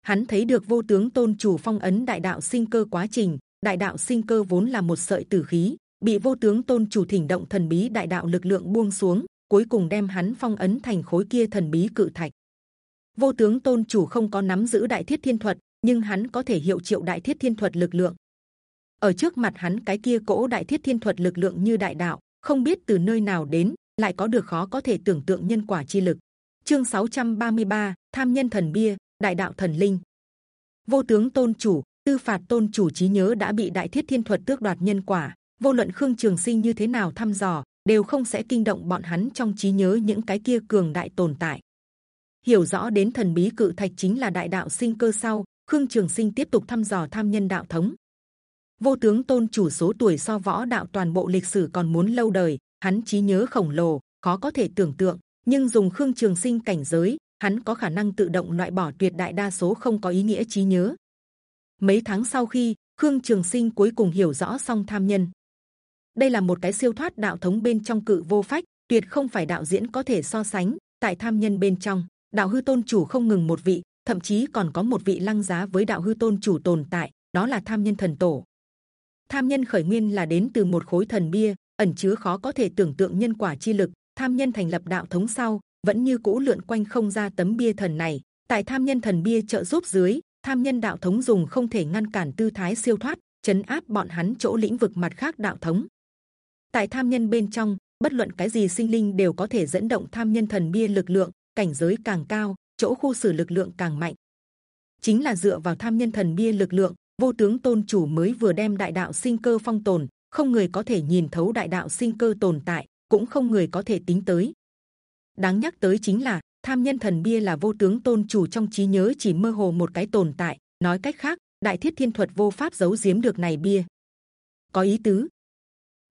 Speaker 1: Hắn thấy được vô tướng tôn chủ phong ấn đại đạo sinh cơ quá trình, đại đạo sinh cơ vốn là một sợi tử khí, bị vô tướng tôn chủ thỉnh động thần bí đại đạo lực lượng buông xuống cuối cùng đem hắn phong ấn thành khối kia thần bí cự thạch. Vô tướng tôn chủ không có nắm giữ đại thiết thiên thuật nhưng hắn có thể hiệu triệu đại thiết thiên thuật lực lượng. Ở trước mặt hắn cái kia cỗ đại thiết thiên thuật lực lượng như đại đạo không biết từ nơi nào đến lại có được khó có thể tưởng tượng nhân quả chi lực. Chương 633, tham nhân thần bia đại đạo thần linh. Vô tướng tôn chủ tư phạt tôn chủ trí nhớ đã bị đại thiết thiên thuật tước đoạt nhân quả. Vô luận khương trường sinh như thế nào thăm dò đều không sẽ kinh động bọn hắn trong trí nhớ những cái kia cường đại tồn tại. Hiểu rõ đến thần bí cự thạch chính là đại đạo sinh cơ sau, khương trường sinh tiếp tục thăm dò tham nhân đạo thống. Vô tướng tôn chủ số tuổi so võ đạo toàn bộ lịch sử còn muốn lâu đời, hắn trí nhớ khổng lồ, khó có thể tưởng tượng, nhưng dùng khương trường sinh cảnh giới, hắn có khả năng tự động loại bỏ tuyệt đại đa số không có ý nghĩa trí nhớ. Mấy tháng sau khi khương trường sinh cuối cùng hiểu rõ xong tham nhân đây là một cái siêu thoát đạo thống bên trong cự vô phách tuyệt không phải đạo diễn có thể so sánh. Tại tham nhân bên trong, đạo hư tôn chủ không ngừng một vị, thậm chí còn có một vị lăng giá với đạo hư tôn chủ tồn tại, đó là tham nhân thần tổ. Tham nhân khởi nguyên là đến từ một khối thần bia, ẩn chứa khó có thể tưởng tượng nhân quả chi lực. Tham nhân thành lập đạo thống sau, vẫn như cũ lượn quanh không ra tấm bia thần này. Tại tham nhân thần bia trợ giúp dưới, tham nhân đạo thống dùng không thể ngăn cản tư thái siêu thoát, chấn áp bọn hắn chỗ lĩnh vực mặt khác đạo thống. Tại tham nhân bên trong, bất luận cái gì sinh linh đều có thể dẫn động tham nhân thần bia lực lượng, cảnh giới càng cao, chỗ khu xử lực lượng càng mạnh. Chính là dựa vào tham nhân thần bia lực lượng, vô tướng tôn chủ mới vừa đem đại đạo sinh cơ phong tồn, không người có thể nhìn thấu đại đạo sinh cơ tồn tại, cũng không người có thể tính tới. Đáng nhắc tới chính là tham nhân thần bia là vô tướng tôn chủ trong trí nhớ chỉ mơ hồ một cái tồn tại. Nói cách khác, đại thiết thiên thuật vô pháp giấu giếm được này bia. Có ý tứ.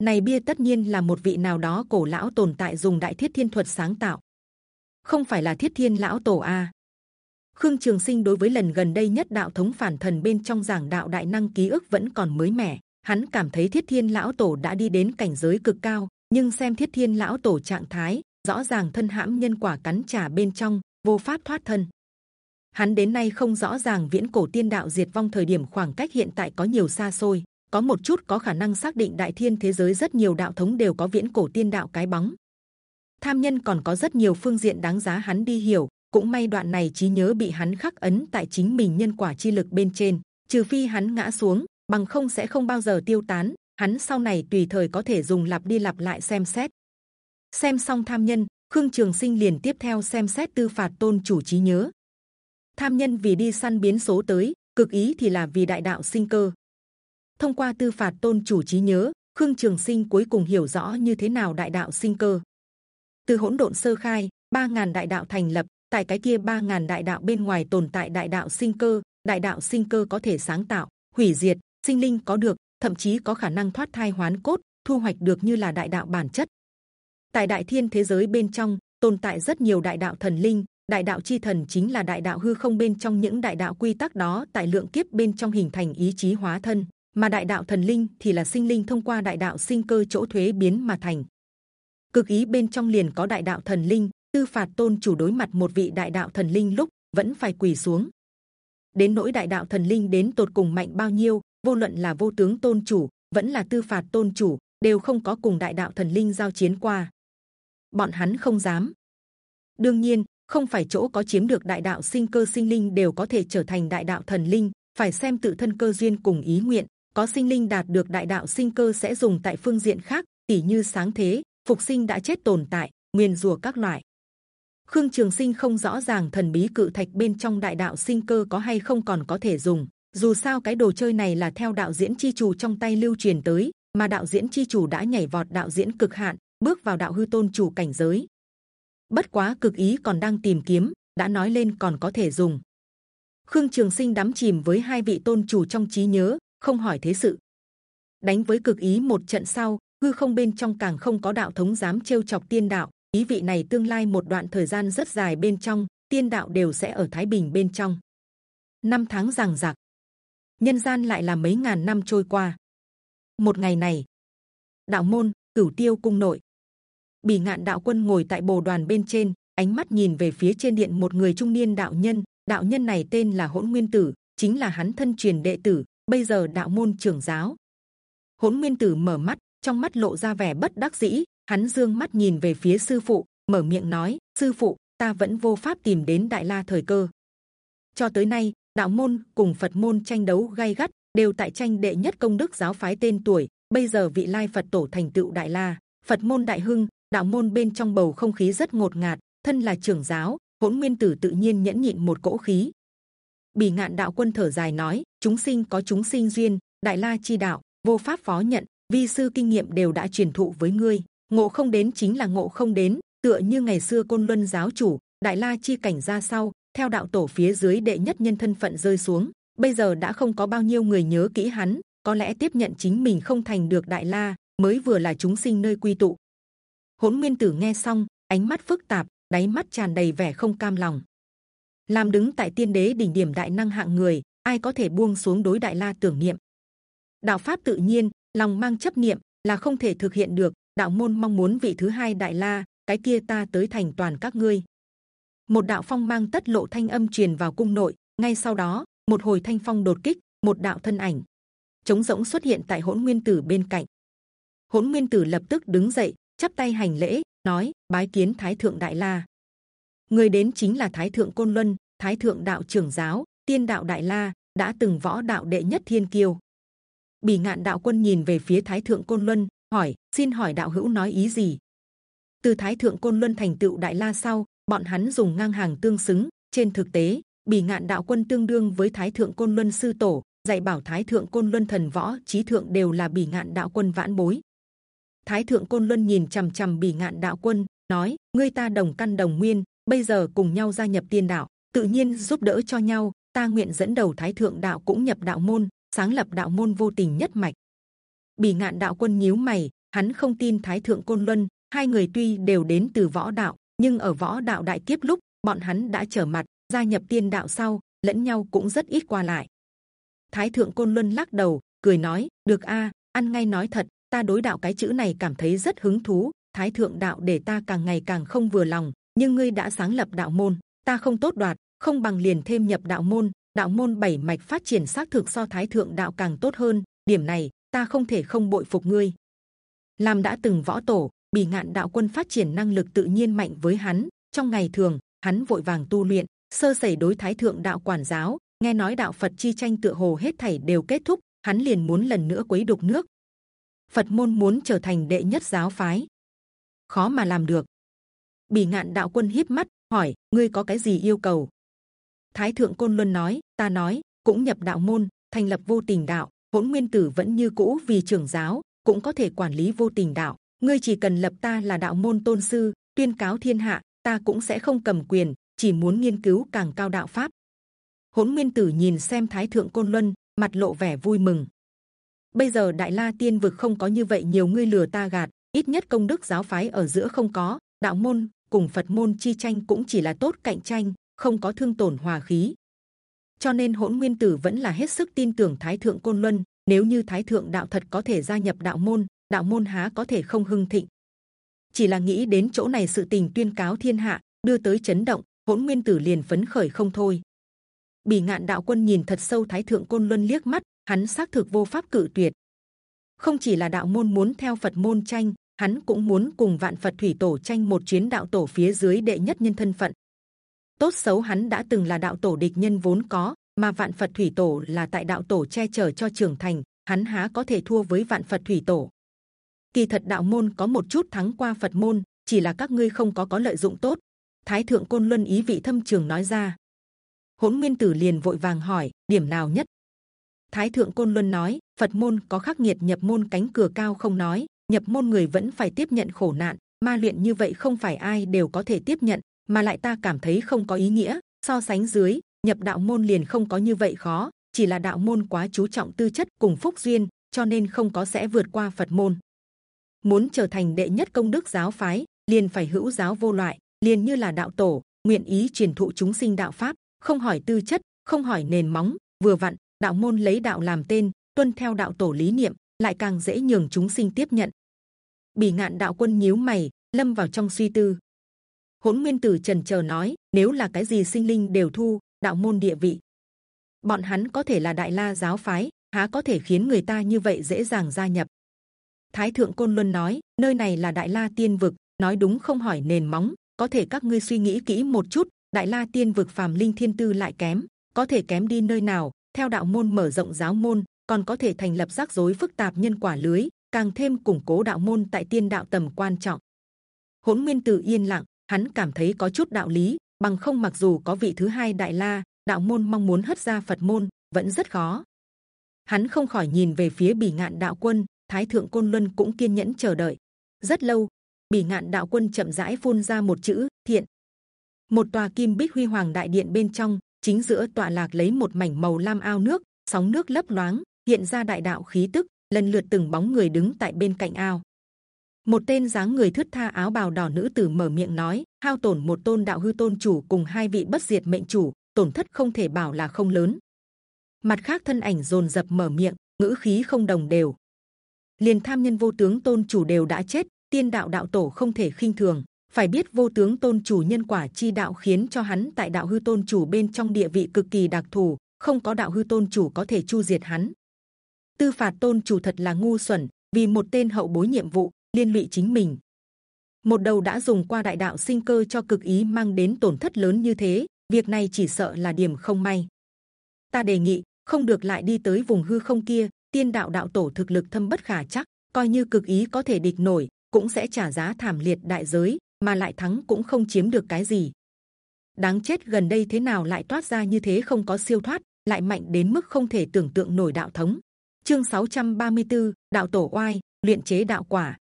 Speaker 1: Này bia tất nhiên là một vị nào đó cổ lão tồn tại dùng đại thiết thiên thuật sáng tạo. Không phải là thiết thiên lão tổ a. Khương Trường Sinh đối với lần gần đây nhất đạo thống phản thần bên trong giảng đạo đại năng ký ức vẫn còn mới mẻ. Hắn cảm thấy Thiết Thiên lão tổ đã đi đến cảnh giới cực cao, nhưng xem Thiết Thiên lão tổ trạng thái, rõ ràng thân hãm nhân quả cắn trả bên trong, vô pháp thoát thân. Hắn đến nay không rõ ràng viễn cổ tiên đạo diệt vong thời điểm khoảng cách hiện tại có nhiều xa xôi, có một chút có khả năng xác định đại thiên thế giới rất nhiều đạo thống đều có viễn cổ tiên đạo cái bóng. Tham nhân còn có rất nhiều phương diện đáng giá hắn đi hiểu, cũng may đoạn này trí nhớ bị hắn khắc ấn tại chính mình nhân quả chi lực bên trên. Trừ phi hắn ngã xuống bằng không sẽ không bao giờ tiêu tán. Hắn sau này tùy thời có thể dùng lặp đi lặp lại xem xét. Xem xong tham nhân khương trường sinh liền tiếp theo xem xét tư phạt tôn chủ trí nhớ. Tham nhân vì đi săn biến số tới cực ý thì là vì đại đạo sinh cơ thông qua tư phạt tôn chủ trí nhớ khương trường sinh cuối cùng hiểu rõ như thế nào đại đạo sinh cơ từ hỗn độn sơ khai ba ngàn đại đạo thành lập tại cái kia ba ngàn đại đạo bên ngoài tồn tại đại đạo sinh cơ đại đạo sinh cơ có thể sáng tạo hủy diệt sinh linh có được thậm chí có khả năng thoát thai hoán cốt thu hoạch được như là đại đạo bản chất tại đại thiên thế giới bên trong tồn tại rất nhiều đại đạo thần linh đại đạo chi thần chính là đại đạo hư không bên trong những đại đạo quy tắc đó tại lượng kiếp bên trong hình thành ý chí hóa thân mà đại đạo thần linh thì là sinh linh thông qua đại đạo sinh cơ chỗ thuế biến mà thành. Cực ý bên trong liền có đại đạo thần linh, tư phạt tôn chủ đối mặt một vị đại đạo thần linh lúc vẫn phải quỳ xuống. Đến nỗi đại đạo thần linh đến tột cùng mạnh bao nhiêu, vô luận là vô tướng tôn chủ, vẫn là tư phạt tôn chủ, đều không có cùng đại đạo thần linh giao chiến qua. Bọn hắn không dám. Đương nhiên, không phải chỗ có chiếm được đại đạo sinh cơ sinh linh đều có thể trở thành đại đạo thần linh, phải xem tự thân cơ duyên cùng ý nguyện có sinh linh đạt được đại đạo sinh cơ sẽ dùng tại phương diện khác tỷ như sáng thế phục sinh đã chết tồn tại nguyên rùa các loại Khương Trường Sinh không rõ ràng thần bí cự thạch bên trong đại đạo sinh cơ có hay không còn có thể dùng. Dù sao cái đồ chơi này là theo đạo diễn chi chủ trong tay lưu truyền tới, mà đạo diễn chi chủ đã nhảy vọt đạo diễn cực hạn, bước vào đạo hư tôn chủ cảnh giới. Bất quá cực ý còn đang tìm kiếm, đã nói lên còn có thể dùng. Khương Trường Sinh đắm chìm với hai vị tôn chủ trong trí nhớ, không hỏi thế sự. Đánh với cực ý một trận sau, hư không bên trong càng không có đạo thống dám trêu chọc tiên đạo, ý vị này tương lai một đoạn thời gian rất dài bên trong tiên đạo đều sẽ ở thái bình bên trong. Năm tháng giằng giặc. Nhân gian lại là mấy ngàn năm trôi qua. Một ngày này đạo môn cửu tiêu cung nội. Bỉ ngạn đạo quân ngồi tại bồ đoàn bên trên ánh mắt nhìn về phía trên điện một người trung niên đạo nhân. Đạo nhân này tên là hỗn nguyên tử chính là hắn thân truyền đệ tử bây giờ đạo môn trưởng giáo. Hỗn nguyên tử mở mắt, trong mắt lộ ra vẻ bất đắc dĩ, hắn dương mắt nhìn về phía sư phụ, mở miệng nói, sư phụ, ta vẫn vô pháp tìm đến đại la thời cơ. Cho tới nay, đạo môn cùng phật môn tranh đấu gay gắt, đều tại tranh đệ nhất công đức giáo phái tên tuổi. Bây giờ vị lai phật tổ thành tựu đại la, phật môn đại hưng, đạo môn bên trong bầu không khí rất ngột ngạt, thân là trưởng giáo, hỗn nguyên tử tự nhiên nhẫn nhịn một cỗ khí. Bì ngạn đạo quân thở dài nói chúng sinh có chúng sinh duyên, đại la chi đạo, vô pháp phó nhận, vi sư kinh nghiệm đều đã truyền thụ với ngươi. Ngộ không đến chính là ngộ không đến, tựa như ngày xưa côn luân giáo chủ, đại la chi cảnh ra sau, theo đạo tổ phía dưới đệ nhất nhân thân phận rơi xuống. Bây giờ đã không có bao nhiêu người nhớ kỹ hắn, có lẽ tiếp nhận chính mình không thành được đại la, mới vừa là chúng sinh nơi quy tụ. Hỗn nguyên tử nghe xong, ánh mắt phức tạp, đáy mắt tràn đầy vẻ không cam lòng. Làm đứng tại tiên đế đỉnh điểm đại năng hạng người ai có thể buông xuống đối đại la tưởng niệm. Đạo pháp tự nhiên, lòng mang chấp niệm là không thể thực hiện được. Đạo môn mong muốn vị thứ hai đại la, cái kia ta tới thành toàn các ngươi. Một đạo phong mang tất lộ thanh âm truyền vào cung nội. Ngay sau đó, một hồi thanh phong đột kích, một đạo thân ảnh chống rỗng xuất hiện tại hỗn nguyên tử bên cạnh. Hỗn nguyên tử lập tức đứng dậy, chắp tay hành lễ, nói, bái kiến thái thượng đại la. Người đến chính là thái thượng côn luân, thái thượng đạo trưởng giáo tiên đạo đại la đã từng võ đạo đệ nhất thiên kiêu. Bỉ ngạn đạo quân nhìn về phía thái thượng côn luân, hỏi, xin hỏi đạo hữu nói ý gì? Từ thái thượng côn luân thành tựu đại la sau, bọn hắn dùng ngang hàng tương xứng. Trên thực tế, bỉ ngạn đạo quân tương đương với thái thượng côn luân sư tổ, dạy bảo thái thượng côn luân thần võ, trí thượng đều là bỉ ngạn đạo quân vãn bối. Thái thượng côn luân nhìn c h ầ m c h ầ m bỉ ngạn đạo quân, nói, ngươi ta đồng căn đồng nguyên, bây giờ cùng nhau gia nhập tiên đạo, tự nhiên giúp đỡ cho nhau ta nguyện dẫn đầu thái thượng đạo cũng nhập đạo môn sáng lập đạo môn vô tình nhất mạch bỉ ngạn đạo quân nhíu mày hắn không tin thái thượng côn luân hai người tuy đều đến từ võ đạo nhưng ở võ đạo đại kiếp lúc bọn hắn đã trở mặt gia nhập tiên đạo sau lẫn nhau cũng rất ít qua lại Thái thượng côn luân lắc đầu, cười nói: được a, ăn ngay nói thật, ta đối đạo cái chữ này cảm thấy rất hứng thú. Thái thượng đạo để ta càng ngày càng không vừa lòng, nhưng ngươi đã sáng lập đạo môn, ta không tốt đoạt, không bằng liền thêm nhập đạo môn. Đạo môn bảy mạch phát triển xác thực so thái thượng đạo càng tốt hơn. Điểm này ta không thể không bội phục ngươi. Làm đã từng võ tổ, bì ngạn đạo quân phát triển năng lực tự nhiên mạnh với hắn. Trong ngày thường, hắn vội vàng tu luyện, sơ sẩy đối thái thượng đạo quản giáo, nghe nói đạo Phật chi tranh tựa hồ hết thảy đều kết thúc, hắn liền muốn lần nữa quấy đục nước. Phật môn muốn trở thành đệ nhất giáo phái, khó mà làm được. Bỉ ngạn đạo quân híp mắt hỏi: ngươi có cái gì yêu cầu? Thái thượng côn luân nói: ta nói cũng nhập đạo môn, thành lập vô tình đạo. Hỗn nguyên tử vẫn như cũ vì trưởng giáo, cũng có thể quản lý vô tình đạo. Ngươi chỉ cần lập ta là đạo môn tôn sư, tuyên cáo thiên hạ, ta cũng sẽ không cầm quyền, chỉ muốn nghiên cứu càng cao đạo pháp hỗn nguyên tử nhìn xem thái thượng côn luân mặt lộ vẻ vui mừng bây giờ đại la tiên vực không có như vậy nhiều ngươi lừa ta gạt ít nhất công đức giáo phái ở giữa không có đạo môn cùng phật môn chi tranh cũng chỉ là tốt cạnh tranh không có thương tổn hòa khí. Cho nên hỗn nguyên tử vẫn là hết sức tin tưởng thái thượng côn luân. Nếu như thái thượng đạo thật có thể gia nhập đạo môn đạo môn há có thể không hưng thịnh. Chỉ là nghĩ đến chỗ này sự tình tuyên cáo thiên hạ, đưa tới chấn động, hỗn nguyên tử liền phấn khởi không thôi. Bỉ ngạn đạo quân nhìn thật sâu thái thượng côn luân liếc mắt, hắn xác thực vô pháp cự tuyệt. Không chỉ là đạo môn muốn theo phật môn tranh, hắn cũng muốn cùng vạn phật thủy tổ tranh một chuyến đạo tổ phía dưới đệ nhất nhân thân phận tốt xấu hắn đã từng là đạo tổ địch nhân vốn có, mà vạn phật thủy tổ là tại đạo tổ che chở cho trưởng thành, hắn há có thể thua với vạn phật thủy tổ. Kỳ thật đạo môn có một chút thắng qua phật môn, chỉ là các ngươi không có có lợi dụng tốt. Thái thượng côn luân ý vị thâm trường nói ra. Hỗn nguyên tử liền vội vàng hỏi, điểm nào nhất? Thái thượng côn luân nói, phật môn có khắc nghiệt nhập môn cánh cửa cao không nói, nhập môn người vẫn phải tiếp nhận khổ nạn, ma luyện như vậy không phải ai đều có thể tiếp nhận mà lại ta cảm thấy không có ý nghĩa so sánh dưới nhập đạo môn liền không có như vậy khó chỉ là đạo môn quá chú trọng tư chất cùng phúc duyên cho nên không có sẽ vượt qua phật môn muốn trở thành đệ nhất công đức giáo phái liền phải hữu giáo vô loại liền như là đạo tổ nguyện ý truyền thụ chúng sinh đạo pháp không hỏi tư chất, không hỏi nền móng, vừa vặn đạo môn lấy đạo làm tên, tuân theo đạo tổ lý niệm, lại càng dễ nhường chúng sinh tiếp nhận. Bỉ ngạn đạo quân nhíu mày, lâm vào trong suy tư. Hỗn Nguyên Tử trần chờ nói, nếu là cái gì sinh linh đều thu, đạo môn địa vị, bọn hắn có thể là đại la giáo phái, há có thể khiến người ta như vậy dễ dàng gia nhập? Thái thượng côn luân nói, nơi này là đại la tiên vực, nói đúng không hỏi nền móng, có thể các ngươi suy nghĩ kỹ một chút, đại la tiên vực phàm linh thiên tư lại kém có thể kém đi nơi nào theo đạo môn mở rộng giáo môn còn có thể thành lập rắc rối phức tạp nhân quả lưới càng thêm củng cố đạo môn tại tiên đạo tầm quan trọng hỗn nguyên tử yên lặng hắn cảm thấy có chút đạo lý, bằng không mặc dù có vị thứ hai đại la, đạo môn mong muốn hất ra phật môn, vẫn rất khó. Hắn không khỏi nhìn về phía bỉ ngạn đạo quân, thái thượng côn luân cũng kiên nhẫn chờ đợi. Rất lâu, bỉ ngạn đạo quân chậm rãi phun ra một chữ, thiện. Một tòa kim bích huy hoàng đại điện bên trong, chính giữa tọa lạc lấy một mảnh màu lam ao nước, sóng nước lấp loáng, hiện ra đại đạo khí tức, lần lượt từng bóng người đứng tại bên cạnh ao một tên dáng người thướt tha áo bào đỏ nữ tử mở miệng nói, hao tổn một tôn đạo hư tôn chủ cùng hai vị bất diệt mệnh chủ, tổn thất không thể bảo là không lớn. Mặt khác thân ảnh rồn rập mở miệng, ngữ khí không đồng đều. Liền tham nhân vô tướng tôn chủ đều đã chết, tiên đạo đạo tổ không thể khinh thường. Phải biết vô tướng tôn chủ nhân quả chi đạo khiến cho hắn tại đạo hư tôn chủ bên trong địa vị cực kỳ đặc thù, không có đạo hư tôn chủ có thể chu diệt hắn. Tư phạt tôn chủ thật là ngu xuẩn, vì một tên hậu bối nhiệm vụ liên lụy chính mình. Một đầu đã dùng qua đại đạo sinh cơ cho cực ý mang đến tổn thất lớn như thế việc này chỉ sợ là điểm không may. Ta đề nghị không được lại đi tới vùng hư không kia tiên đạo đạo tổ thực lực thâm bất khả chắc coi như cực ý có thể địch nổi cũng sẽ trả giá thảm liệt đại giới mà lại thắng cũng không chiếm được cái gì. Đáng chết gần đây thế nào lại toát ra như thế không có siêu thoát lại mạnh đến mức không thể tưởng tượng nổi đạo thống. Chương 634, đạo tổ oai luyện chế đạo quả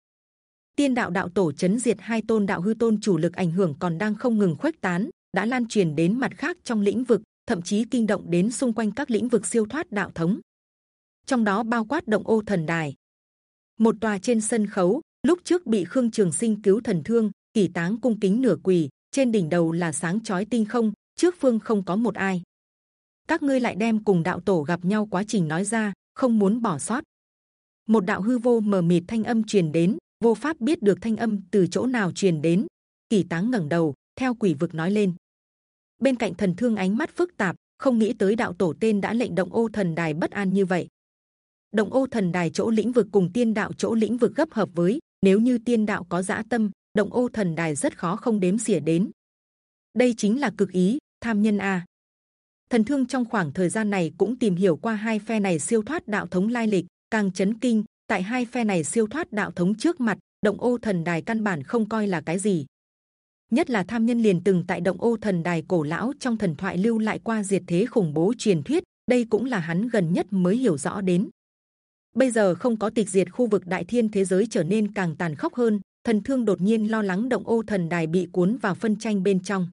Speaker 1: tiên đạo đạo tổ chấn diệt hai tôn đạo hư tôn chủ lực ảnh hưởng còn đang không ngừng khuếch tán, đã lan truyền đến mặt khác trong lĩnh vực, thậm chí kinh động đến xung quanh các lĩnh vực siêu thoát đạo thống. Trong đó bao quát động ô thần đài. Một tòa trên sân khấu, lúc trước bị khương trường sinh cứu thần thương kỳ táng cung kính nửa quỳ, trên đỉnh đầu là sáng chói tinh không, trước phương không có một ai. Các ngươi lại đem cùng đạo tổ gặp nhau quá trình nói ra, không muốn bỏ sót. Một đạo hư vô mờ mịt thanh âm truyền đến vô pháp biết được thanh âm từ chỗ nào truyền đến. Kỳ táng ngẩng đầu, theo quỷ vực nói lên. Bên cạnh thần thương ánh mắt phức tạp, không nghĩ tới đạo tổ tên đã lệnh động ô thần đài bất an như vậy. Động ô thần đài chỗ lĩnh vực cùng tiên đạo chỗ lĩnh vực gấp hợp với, nếu như tiên đạo có dã tâm, động ô thần đài rất khó không đếm xỉa đến. Đây chính là cực ý, tham nhân a. Thần thương trong khoảng thời gian này cũng tìm hiểu qua hai phe này siêu thoát đạo thống lai lịch, càng chấn kinh tại hai phe này siêu thoát đạo thống trước mặt, động ô thần đài căn bản không coi là cái gì. Nhất là tham nhân liền từng tại động ô thần đài cổ lão trong thần thoại lưu lại qua diệt thế khủng bố truyền thuyết, đây cũng là hắn gần nhất mới hiểu rõ đến. Bây giờ không có tịch diệt khu vực đại thiên thế giới trở nên càng tàn khốc hơn, thần thương đột nhiên lo lắng động ô thần đài bị cuốn vào phân tranh bên trong.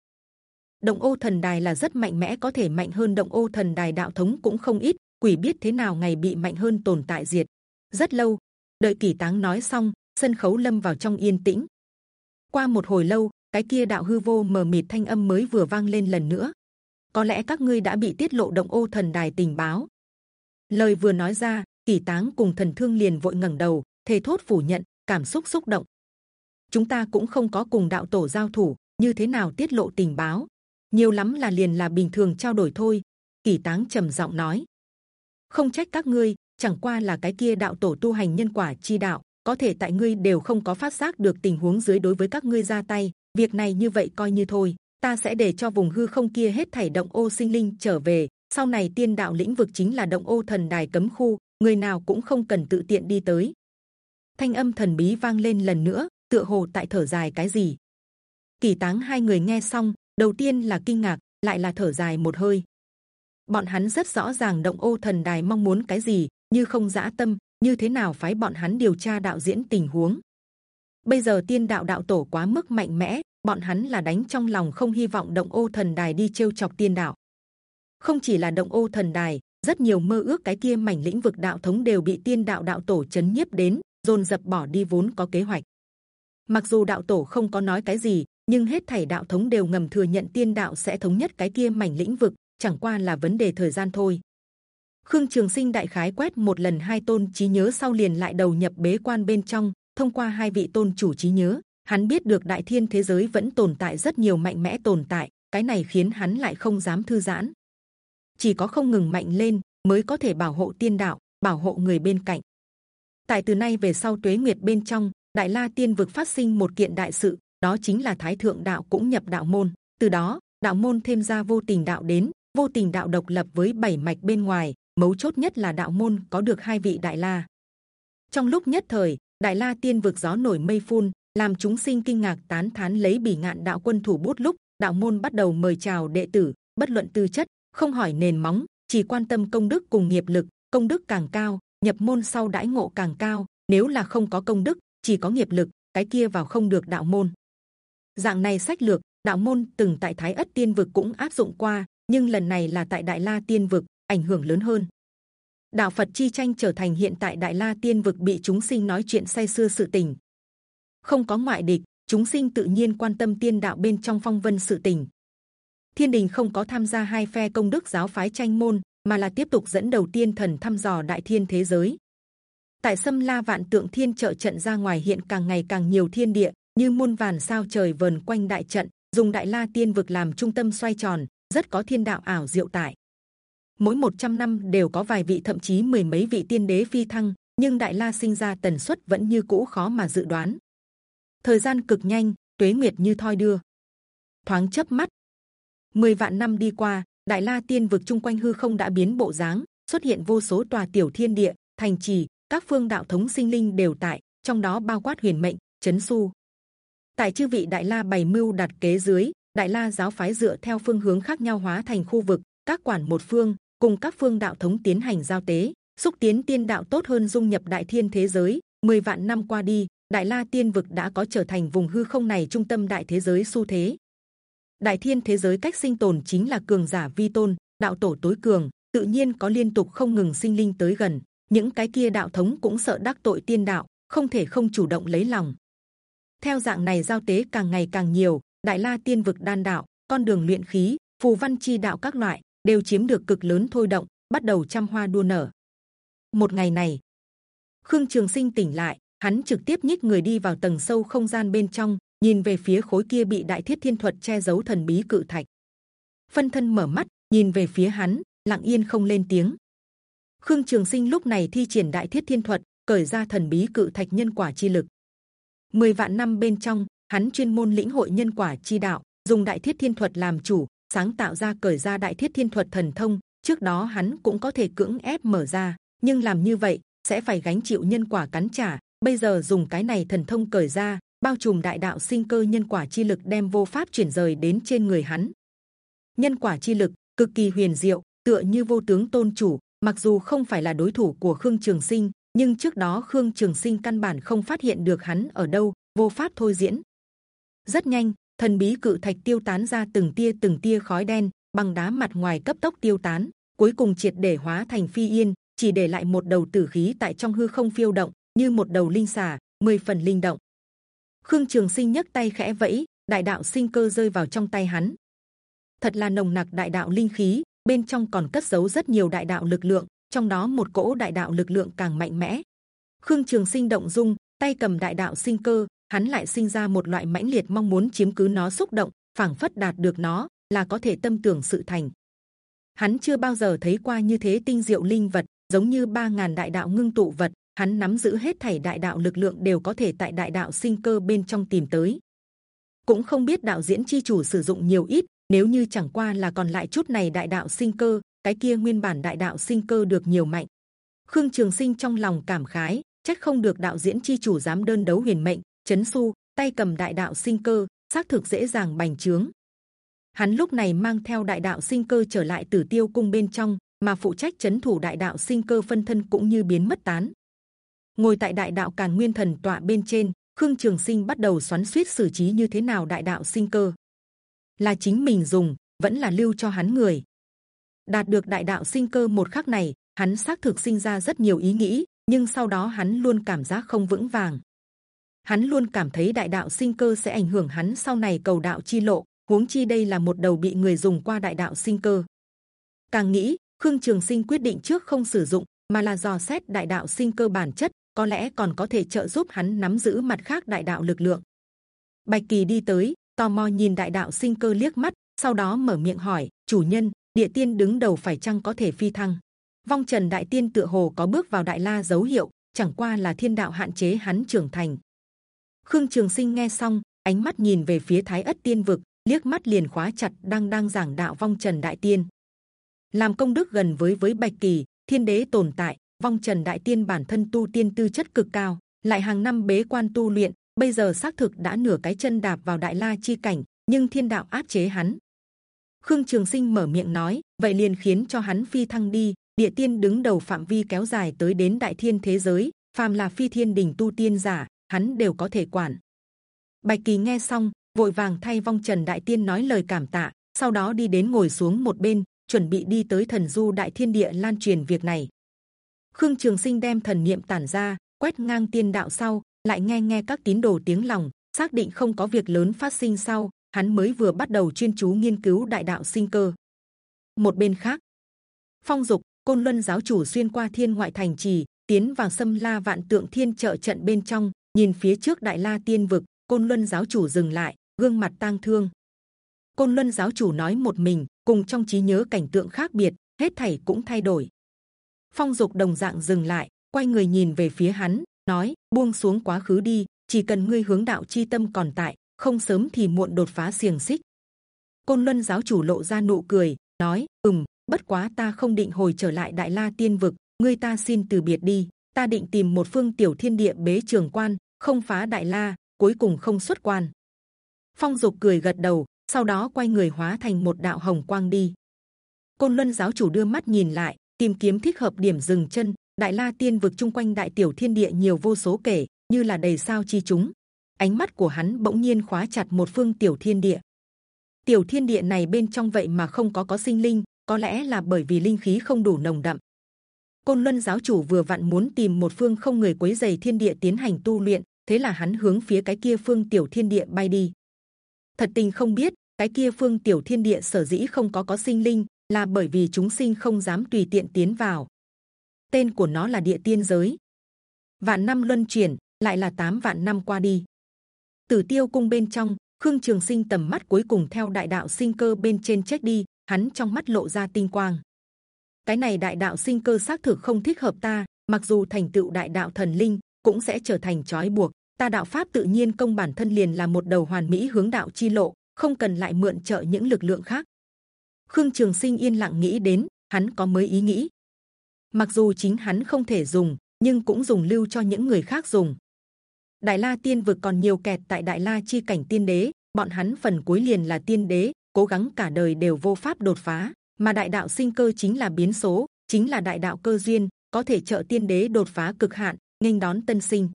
Speaker 1: Động ô thần đài là rất mạnh mẽ, có thể mạnh hơn động ô thần đài đạo thống cũng không ít, quỷ biết thế nào ngày bị mạnh hơn tồn tại diệt rất lâu, đợi kỳ táng nói xong, sân khấu lâm vào trong yên tĩnh. Qua một hồi lâu, cái kia đạo hư vô mờ mịt thanh âm mới vừa vang lên lần nữa. Có lẽ các ngươi đã bị tiết lộ động ô thần đài tình báo. Lời vừa nói ra kỳ táng cùng thần thương liền vội ngẩng đầu, thề thốt phủ nhận, cảm xúc xúc động. Chúng ta cũng không có cùng đạo tổ giao thủ, như thế nào tiết lộ tình báo? Nhiều lắm là liền là bình thường trao đổi thôi kỳ táng trầm giọng nói. Không trách các ngươi chẳng qua là cái kia đạo tổ tu hành nhân quả chi đạo, có thể tại ngươi đều không có phát giác được tình huống dưới đối với các ngươi ra tay, việc này như vậy coi như thôi, ta sẽ để cho vùng hư không kia hết thảy động ô sinh linh trở về, sau này tiên đạo lĩnh vực chính là động ô thần đài cấm khu, người nào cũng không cần tự tiện đi tới. Thanh âm thần bí vang lên lần nữa, tựa hồ tại thở dài cái gì. Kỳ táng hai người nghe xong, đầu tiên là kinh ngạc, lại là thở dài một hơi. Bọn hắn rất rõ ràng động ô thần đài mong muốn cái gì như không dã tâm, như thế nào phái bọn hắn điều tra đạo diễn tình huống. Bây giờ tiên đạo đạo tổ quá mức mạnh mẽ, bọn hắn là đánh trong lòng không hy vọng động ô thần đài đi trêu chọc tiên đạo. Không chỉ là động ô thần đài, rất nhiều mơ ước cái kia mảnh lĩnh vực đạo thống đều bị tiên đạo đạo tổ chấn nhiếp đến, dồn dập bỏ đi vốn có kế hoạch. Mặc dù đạo tổ không có nói cái gì, nhưng hết thảy đạo thống đều ngầm thừa nhận tiên đạo sẽ thống nhất cái kia mảnh lĩnh vực, chẳng qua là vấn đề thời gian thôi khương trường sinh đại khái quét một lần hai tôn trí nhớ sau liền lại đầu nhập bế quan bên trong, thông qua hai vị tôn chủ trí nhớ. Hắn biết được đại thiên thế giới vẫn tồn tại rất nhiều mạnh mẽ tồn tại, cái này khiến hắn lại không dám thư giãn. Chỉ có không ngừng mạnh lên mới có thể bảo hộ tiên đạo, bảo hộ người bên cạnh. Tại từ nay về sau tuế nguyệt bên trong, đại la tiên vực phát sinh một kiện đại sự, đó chính là thái thượng đạo cũng nhập đạo môn. Từ đó, đạo môn thêm ra vô tình đạo đến, vô tình đạo độc lập với bảy mạch bên ngoài mấu chốt nhất là đạo môn có được hai vị đại la. Trong lúc nhất thời, đại la tiên vực gió nổi mây phun, làm chúng sinh kinh ngạc tán thán lấy bỉ ngạn đạo quân thủ bút lúc đạo môn bắt đầu mời chào đệ tử, bất luận tư chất, không hỏi nền móng, chỉ quan tâm công đức cùng nghiệp lực, công đức càng cao, nhập môn sau đãi ngộ càng cao, nếu là không có công đức, chỉ có nghiệp lực, cái kia vào không được đạo môn. Dạng này sách lược, đạo môn từng tại thái ất tiên vực cũng áp dụng qua, nhưng lần này là tại đại la tiên vực ảnh hưởng lớn hơn. Đạo phật chi tranh trở thành hiện tại đại la tiên vực bị chúng sinh nói chuyện say xưa sự tình. Không có ngoại địch, chúng sinh tự nhiên quan tâm tiên đạo bên trong phong vân sự tình. Thiên đình không có tham gia hai phe công đức giáo phái tranh môn, mà là tiếp tục dẫn đầu tiên thần thăm dò đại thiên thế giới. Tại sâm la vạn tượng thiên trợ trận ra ngoài hiện càng ngày càng nhiều thiên địa, như muôn vàn sao trời vờn quanh đại trận, dùng đại la tiên vực làm trung tâm xoay tròn, rất có thiên đạo ảo diệu tại mỗi 100 năm đều có vài vị, thậm chí mười mấy vị tiên đế phi thăng, nhưng đại la sinh ra tần suất vẫn như cũ khó mà dự đoán. Thời gian cực nhanh, tuế nguyệt như thoi đưa. Thoáng chớp mắt, mười vạn năm đi qua, đại la tiên vực chung quanh hư không đã biến bộ dáng, xuất hiện vô số tòa tiểu thiên địa, thành trì, các phương đạo thống sinh linh đều tại, trong đó bao quát huyền mệnh, chấn su. Tại chư vị đại la bày mưu đặt kế dưới, đại la giáo phái dựa theo phương hướng khác nhau hóa thành khu vực, các quản một phương cùng các phương đạo thống tiến hành giao tế, xúc tiến tiên đạo tốt hơn dung nhập đại thiên thế giới. Mười vạn năm qua đi, đại la tiên vực đã có trở thành vùng hư không này trung tâm đại thế giới xu thế. Đại thiên thế giới cách sinh tồn chính là cường giả vi tôn, đạo tổ tối cường, tự nhiên có liên tục không ngừng sinh linh tới gần. Những cái kia đạo thống cũng sợ đắc tội tiên đạo, không thể không chủ động lấy lòng. Theo dạng này giao tế càng ngày càng nhiều, đại la tiên vực đan đạo, con đường luyện khí, phù văn chi đạo các loại đều chiếm được cực lớn thôi động, bắt đầu trăm hoa đua nở. Một ngày này, khương trường sinh tỉnh lại, hắn trực tiếp nhích người đi vào tầng sâu không gian bên trong, nhìn về phía khối kia bị đại thiết thiên thuật che giấu thần bí cự thạch. Phân thân mở mắt, nhìn về phía hắn, lặng yên không lên tiếng. Khương trường sinh lúc này thi triển đại thiết thiên thuật, cởi ra thần bí cự thạch nhân quả chi lực. Mười vạn năm bên trong, hắn chuyên môn lĩnh hội nhân quả chi đạo, dùng đại thiết thiên thuật làm chủ sáng tạo ra cởi ra đại thiết thiên thuật thần thông, trước đó hắn cũng có thể cưỡng ép mở ra, nhưng làm như vậy, sẽ phải gánh chịu nhân quả cắn trả. Bây giờ dùng cái này thần thông cởi ra, bao trùm đại đạo sinh cơ nhân quả chi lực đem vô pháp chuyển rời đến trên người hắn. Nhân quả chi lực, cực kỳ huyền diệu, tựa như vô tướng tôn chủ, mặc dù không phải là đối thủ của khương trường sinh, nhưng trước đó khương trường sinh căn bản không phát hiện được hắn ở đâu, vô pháp thôi diễn. Rất nhanh thần bí cự thạch tiêu tán ra từng tia từng tia khói đen, bằng đá mặt ngoài cấp tốc tiêu tán, cuối cùng triệt để hóa thành phi yên, chỉ để lại một đầu tử khí tại trong hư không phiêu động, như một đầu linh xà, mười phần linh động. Khương trường sinh nhấc tay khẽ vẫy, đại đạo sinh cơ rơi vào trong tay hắn. Thật là nồng nặc đại đạo linh khí, bên trong còn cất giấu rất nhiều đại đạo lực lượng, trong đó một cỗ đại đạo lực lượng càng mạnh mẽ. Khương trường sinh động dung, tay cầm đại đạo sinh cơ hắn lại sinh ra một loại mãnh liệt mong muốn chiếm cứ nó xúc động, phảng phất đạt được nó là có thể tâm tưởng sự thành. Hắn chưa bao giờ thấy qua như thế tinh diệu linh vật, giống như ba ngàn đại đạo ngưng tụ vật. Hắn nắm giữ hết thảy đại đạo lực lượng đều có thể tại đại đạo sinh cơ bên trong tìm tới. Cũng không biết đạo diễn chi chủ sử dụng nhiều ít, nếu như chẳng qua là còn lại chút này đại đạo sinh cơ, cái kia nguyên bản đại đạo sinh cơ được nhiều mạnh. Khương trường sinh trong lòng cảm khái, chắc không được đạo diễn chi chủ dám đơn đấu huyền mệnh chấn su tay cầm đại đạo sinh cơ, xác thực dễ dàng bành trướng. Hắn lúc này mang theo đại đạo sinh cơ trở lại tử tiêu cung bên trong, mà phụ trách chấn thủ đại đạo sinh cơ phân thân cũng như biến mất tán. Ngồi tại đại đạo càn nguyên thần tọa bên trên, khương trường sinh bắt đầu xoắn xuýt xử trí như thế nào đại đạo sinh cơ. Là chính mình dùng, vẫn là lưu cho hắn người. Đạt được đại đạo sinh cơ một khắc này, hắn xác thực sinh ra rất nhiều ý nghĩ, nhưng sau đó hắn luôn cảm giác không vững vàng hắn luôn cảm thấy đại đạo sinh cơ sẽ ảnh hưởng hắn sau này cầu đạo chi lộ, huống chi đây là một đầu bị người dùng qua đại đạo sinh cơ. Càng nghĩ, khương trường sinh quyết định trước không sử dụng, mà là dò xét đại đạo sinh cơ bản chất, có lẽ còn có thể trợ giúp hắn nắm giữ mặt khác đại đạo lực lượng. Bạch kỳ đi tới, tò mò nhìn đại đạo sinh cơ liếc mắt, sau đó mở miệng hỏi, chủ nhân, địa tiên đứng đầu phải chăng có thể phi thăng? Vong trần đại tiên tựa hồ có bước vào đại la dấu hiệu, chẳng qua là thiên đạo hạn chế hắn trưởng thành khương trường sinh nghe xong, ánh mắt nhìn về phía thái ất tiên vực, liếc mắt liền khóa chặt đang đang giảng đạo vong trần đại tiên. Làm công đức gần với với bạch kỳ, thiên đế tồn tại, vong trần đại tiên bản thân tu tiên tư chất cực cao, lại hàng năm bế quan tu luyện, bây giờ xác thực đã nửa cái chân đạp vào đại la chi cảnh, nhưng thiên đạo áp chế hắn. Khương trường sinh mở miệng nói, vậy liền khiến cho hắn phi thăng đi, địa tiên đứng đầu phạm vi kéo dài tới đến đại thiên thế giới, phàm là phi thiên đình tu tiên giả hắn đều có thể quản. Bạch kỳ nghe xong, vội vàng thay vong trần đại tiên nói lời cảm tạ, sau đó đi đến ngồi xuống một bên, chuẩn bị đi tới thần du đại thiên địa lan truyền việc này. Khương trường sinh đem thần niệm tản ra, quét ngang tiên đạo sau, lại nghe nghe các tín đồ tiếng lòng, xác định không có việc lớn phát sinh sau, hắn mới vừa bắt đầu chuyên chú nghiên cứu đại đạo sinh cơ. Một bên khác, phong dục, côn luân giáo chủ xuyên qua thiên ngoại thành trì, tiến vào xâm la vạn tượng thiên trợ trận bên trong nhìn phía trước đại la tiên vực, côn luân giáo chủ dừng lại, gương mặt tang thương. Côn luân giáo chủ nói một mình, cùng trong trí nhớ cảnh tượng khác biệt, hết thảy cũng thay đổi. Phong dục đồng dạng dừng lại, quay người nhìn về phía hắn, nói, buông xuống quá khứ đi, chỉ cần ngươi hướng đạo chi tâm còn tại, không sớm thì muộn đột phá xiềng xích. Côn luân giáo chủ lộ ra nụ cười, nói, ừm, bất quá ta không định hồi trở lại đại la tiên vực, ngươi ta xin từ biệt đi, ta định tìm một phương tiểu thiên địa bế trường quan không phá đại la, cuối cùng không xuất quan. Phong dục cười gật đầu, sau đó quay người hóa thành một đạo hồng quang đi. Côn luân giáo chủ đưa mắt nhìn lại, tìm kiếm thích hợp điểm dừng chân. Đại la tiên vực chung quanh đại tiểu thiên địa nhiều vô số kể, như là đầy sao chi chúng. Ánh mắt của hắn bỗng nhiên khóa chặt một phương tiểu thiên địa. Tiểu thiên địa này bên trong vậy mà không có có sinh linh, có lẽ là bởi vì linh khí không đủ nồng đậm côn luân giáo chủ vừa vặn muốn tìm một phương không người quấy giày thiên địa tiến hành tu luyện, thế là hắn hướng phía cái kia phương tiểu thiên địa bay đi. Thật tình không biết, cái kia phương tiểu thiên địa sở dĩ không có có sinh linh, là bởi vì chúng sinh không dám tùy tiện tiến vào. Tên của nó là địa tiên giới. Vạn năm luân chuyển, lại là tám vạn năm qua đi. Tử tiêu cung bên trong, khương trường sinh tầm mắt cuối cùng theo đại đạo sinh cơ bên trên chết đi, hắn trong mắt lộ ra tinh quang cái này đại đạo sinh cơ xác thực không thích hợp ta, mặc dù thành tựu đại đạo thần linh cũng sẽ trở thành trói buộc. Ta đạo pháp tự nhiên công bản thân liền là một đầu hoàn mỹ hướng đạo chi lộ, không cần lại mượn trợ những lực lượng khác. Khương trường sinh yên lặng nghĩ đến, hắn có mới ý nghĩ. Mặc dù chính hắn không thể dùng, nhưng cũng dùng lưu cho những người khác dùng. Đại la tiên vực còn nhiều kẹt tại đại la chi cảnh tiên đế, bọn hắn phần cuối liền là tiên đế, cố gắng cả đời đều vô pháp đột phá mà đại đạo sinh cơ chính là biến số chính là đại đạo cơ duyên có thể trợ tiên đế đột phá cực hạn nghênh đón tân sinh.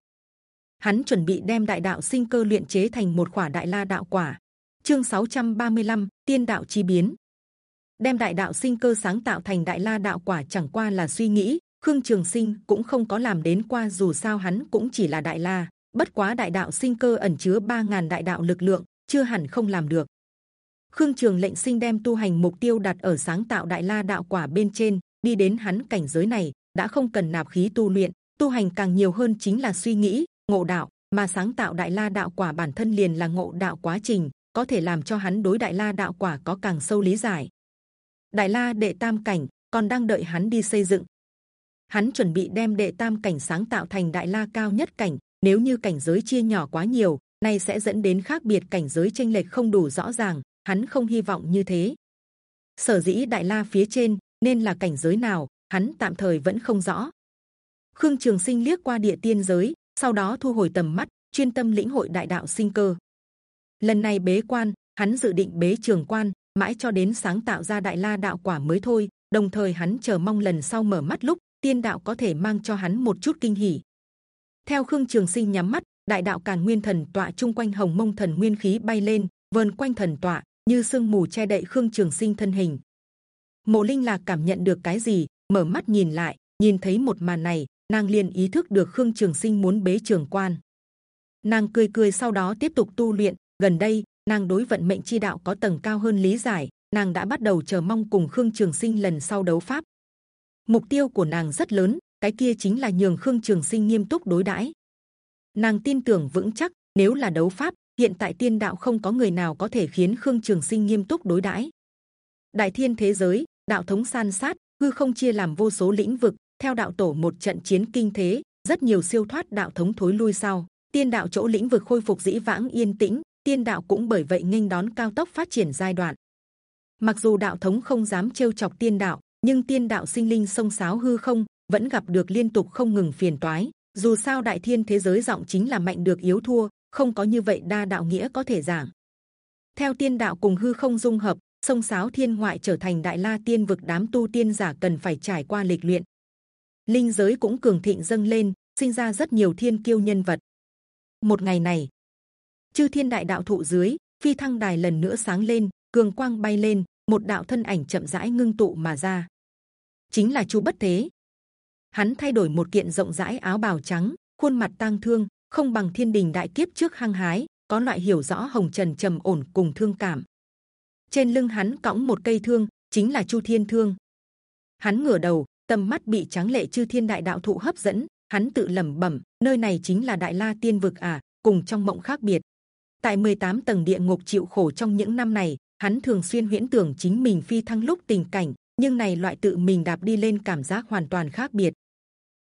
Speaker 1: Hắn chuẩn bị đem đại đạo sinh cơ luyện chế thành một khỏa đại la đạo quả. Chương 635, t i ê n đạo chi biến. Đem đại đạo sinh cơ sáng tạo thành đại la đạo quả chẳng qua là suy nghĩ khương trường sinh cũng không có làm đến qua dù sao hắn cũng chỉ là đại la. Bất quá đại đạo sinh cơ ẩn chứa ba ngàn đại đạo lực lượng chưa hẳn không làm được khương trường lệnh sinh đem tu hành mục tiêu đặt ở sáng tạo đại la đạo quả bên trên, đi đến hắn cảnh giới này, đã không cần nạp khí tu luyện, tu hành càng nhiều hơn chính là suy nghĩ, ngộ đạo, mà sáng tạo đại la đạo quả bản thân liền là ngộ đạo quá trình, có thể làm cho hắn đối đại la đạo quả có càng sâu lý giải. Đại la đệ tam cảnh còn đang đợi hắn đi xây dựng. Hắn chuẩn bị đem đệ tam cảnh sáng tạo thành đại la cao nhất cảnh, nếu như cảnh giới chia nhỏ quá nhiều này sẽ dẫn đến khác biệt cảnh giới tranh lệch không đủ rõ ràng hắn không hy vọng như thế. Sở dĩ đại la phía trên nên là cảnh giới nào, hắn tạm thời vẫn không rõ. Khương trường sinh liếc qua địa tiên giới, sau đó thu hồi tầm mắt, chuyên tâm lĩnh hội đại đạo sinh cơ. Lần này bế quan, hắn dự định bế trường quan, mãi cho đến sáng tạo ra đại la đạo quả mới thôi, đồng thời hắn chờ mong lần sau mở mắt lúc, tiên đạo có thể mang cho hắn một chút kinh hỉ. Theo khương trường sinh nhắm mắt, đại đạo càn nguyên thần tọa chung quanh hồng mông thần nguyên khí bay lên, vờn quanh thần tọa như sương mù che đậy khương trường sinh thân hình. Mộ linh lạc cảm nhận được cái gì, mở mắt nhìn lại, nhìn thấy một màn này, nàng liền ý thức được khương trường sinh muốn bế trường quan. Nàng cười cười sau đó tiếp tục tu luyện, gần đây, nàng đối vận mệnh chi đạo có tầng cao hơn lý giải, nàng đã bắt đầu chờ mong cùng khương trường sinh lần sau đấu pháp. Mục tiêu của nàng rất lớn, cái kia chính là nhường khương trường sinh nghiêm túc đối đãi. Nàng tin tưởng vững chắc, nếu là đấu pháp hiện tại tiên đạo không có người nào có thể khiến khương trường sinh nghiêm túc đối đãi đại thiên thế giới đạo thống san sát hư không chia làm vô số lĩnh vực theo đạo tổ một trận chiến kinh thế rất nhiều siêu thoát đạo thống thối lui sau tiên đạo chỗ lĩnh vực khôi phục dĩ vãng yên tĩnh tiên đạo cũng bởi vậy nghênh đón cao tốc phát triển giai đoạn. Mặc dù đạo thống không dám trêu chọc tiên đạo, nhưng tiên đạo sinh linh sông sáo hư không vẫn gặp được liên tục không ngừng phiền toái. Dù sao đại thiên thế giới giọng chính là mạnh được yếu thua, không có như vậy đa đạo nghĩa có thể giảng. Theo tiên đạo cùng hư không dung hợp, sông sáo thiên ngoại trở thành đại la tiên vực đám tu tiên giả cần phải trải qua lịch luyện. Linh giới cũng cường thịnh dâng lên, sinh ra rất nhiều thiên kiêu nhân vật. Một ngày này, chư thiên đại đạo thụ dưới phi thăng đài lần nữa sáng lên cường quang bay lên một đạo thân ảnh chậm rãi ngưng tụ mà ra chính là chu bất thế hắn thay đổi một kiện rộng rãi áo bào trắng khuôn mặt tang thương không bằng thiên đình đại kiếp trước hăng hái, có loại hiểu rõ hồng trần trầm ổn cùng thương cảm. Trên lưng hắn cõng một cây thương, chính là chu thiên thương. Hắn ngửa đầu, tầm mắt bị tráng lệ chư thiên đại đạo thụ hấp dẫn, hắn tự lẩm bẩm, nơi này chính là đại la tiên vực à cùng trong mộng khác biệt. Tại 18 tầng địa ngục chịu khổ trong những năm này, hắn thường xuyên huyễn tưởng chính mình phi thăng lúc tình cảnh, nhưng này loại tự mình đạp đi lên cảm giác hoàn toàn khác biệt.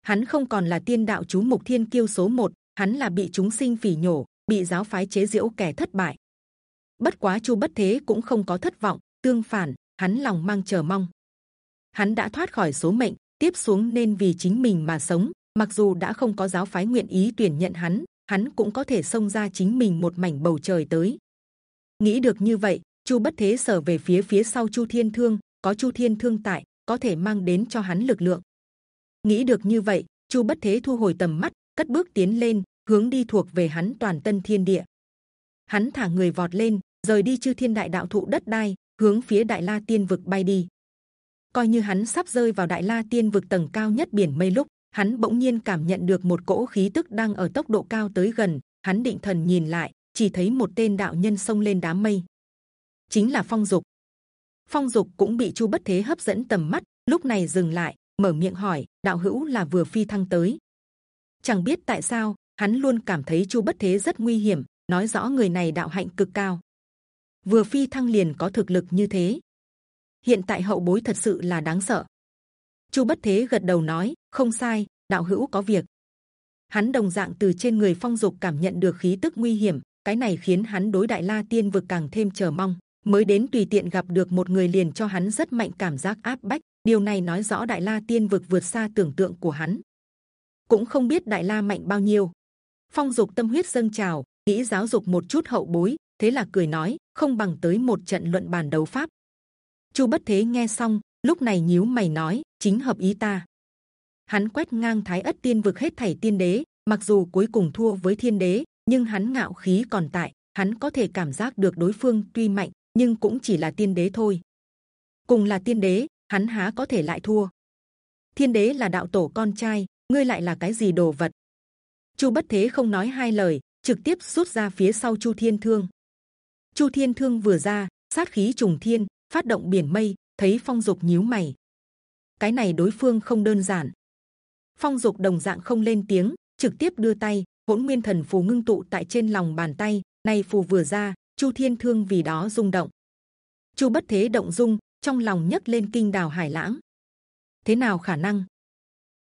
Speaker 1: Hắn không còn là tiên đạo chú mục thiên kiêu số một hắn là bị chúng sinh phỉ nhổ, bị giáo phái chế giễu kẻ thất bại. Bất quá chu bất thế cũng không có thất vọng, tương phản, hắn lòng mang chờ mong. Hắn đã thoát khỏi số mệnh, tiếp xuống nên vì chính mình mà sống. Mặc dù đã không có giáo phái nguyện ý tuyển nhận hắn hắn cũng có thể xông ra chính mình một mảnh bầu trời tới. Nghĩ được như vậy, chu bất thế sở về phía phía sau chu thiên thương, có chu thiên thương tại, có thể mang đến cho hắn lực lượng. Nghĩ được như vậy, chu bất thế thu hồi tầm mắt cất bước tiến lên, hướng đi thuộc về hắn toàn tân thiên địa. Hắn thả người vọt lên, rời đi chư thiên đại đạo thụ đất đai, hướng phía đại la tiên vực bay đi. Coi như hắn sắp rơi vào đại la tiên vực tầng cao nhất biển mây lúc, hắn bỗng nhiên cảm nhận được một cỗ khí tức đang ở tốc độ cao tới gần, hắn định thần nhìn lại, chỉ thấy một tên đạo nhân xông lên đám mây. Chính là phong dục. Phong dục cũng bị chu bất thế hấp dẫn tầm mắt, lúc này dừng lại, mở miệng hỏi, đạo hữu là vừa phi thăng tới chẳng biết tại sao, hắn luôn cảm thấy chu bất thế rất nguy hiểm, nói rõ người này đạo hạnh cực cao. Vừa phi thăng liền có thực lực như thế. Hiện tại hậu bối thật sự là đáng sợ. Chu bất thế gật đầu nói, không sai, đạo hữu có việc. Hắn đồng dạng từ trên người phong dục cảm nhận được khí tức nguy hiểm, cái này khiến hắn đối đại la tiên vực càng thêm chờ mong. Mới đến tùy tiện gặp được một người liền cho hắn rất mạnh cảm giác áp bách. Điều này nói rõ đại la tiên vực vượt xa tưởng tượng của hắn cũng không biết đại la mạnh bao nhiêu. Phong dục tâm huyết dâng trào, nghĩ giáo dục một chút hậu bối, thế là cười nói, không bằng tới một trận luận bàn đấu pháp. Chu bất thế nghe xong, lúc này nhíu mày nói, chính hợp ý ta. Hắn quét ngang thái ất tiên vực hết thảy tiên đế, mặc dù cuối cùng thua với thiên đế, nhưng hắn ngạo khí còn tại, hắn có thể cảm giác được đối phương tuy mạnh, nhưng cũng chỉ là tiên đế thôi. Cùng là tiên đế, hắn há có thể lại thua. Thiên đế là đạo tổ con trai ngươi lại là cái gì đồ vật? Chu bất thế không nói hai lời, trực tiếp rút ra phía sau chu thiên thương. Chu thiên thương vừa ra, sát khí trùng thiên, phát động biển mây, thấy phong dục nhíu mày. Cái này đối phương không đơn giản. Phong dục đồng dạng không lên tiếng, trực tiếp đưa tay, hỗn nguyên thần phù ngưng tụ tại trên lòng bàn tay này phù vừa ra, chu thiên thương vì đó rung động. Chu bất thế động dung, trong lòng nhấc lên kinh đào hải lãng. Thế nào khả năng?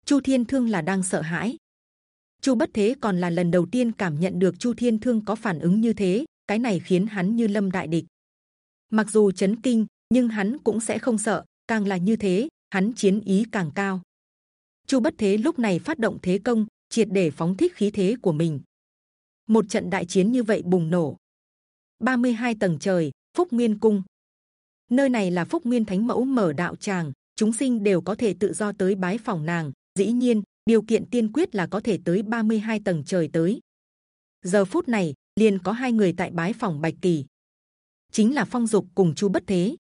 Speaker 1: Chu thiên thương là đang sợ hãi. Chu bất thế còn là lần đầu tiên cảm nhận được chu thiên thương có phản ứng như thế, cái này khiến hắn như lâm đại địch. Mặc dù chấn kinh, nhưng hắn cũng sẽ không sợ, càng là như thế, hắn chiến ý càng cao. Chu bất thế lúc này phát động thế công, triệt để phóng thích khí thế của mình. Một trận đại chiến như vậy bùng nổ. 32 tầng trời, phúc nguyên cung. Nơi này là phúc nguyên thánh mẫu mở đạo tràng, chúng sinh đều có thể tự do tới bái phòng nàng dĩ nhiên, điều kiện tiên quyết là có thể tới 32 tầng trời tới. Giờ phút này, liền có hai người tại bái phòng bạch kỳ. Chính là phong dục cùng chu bất thế.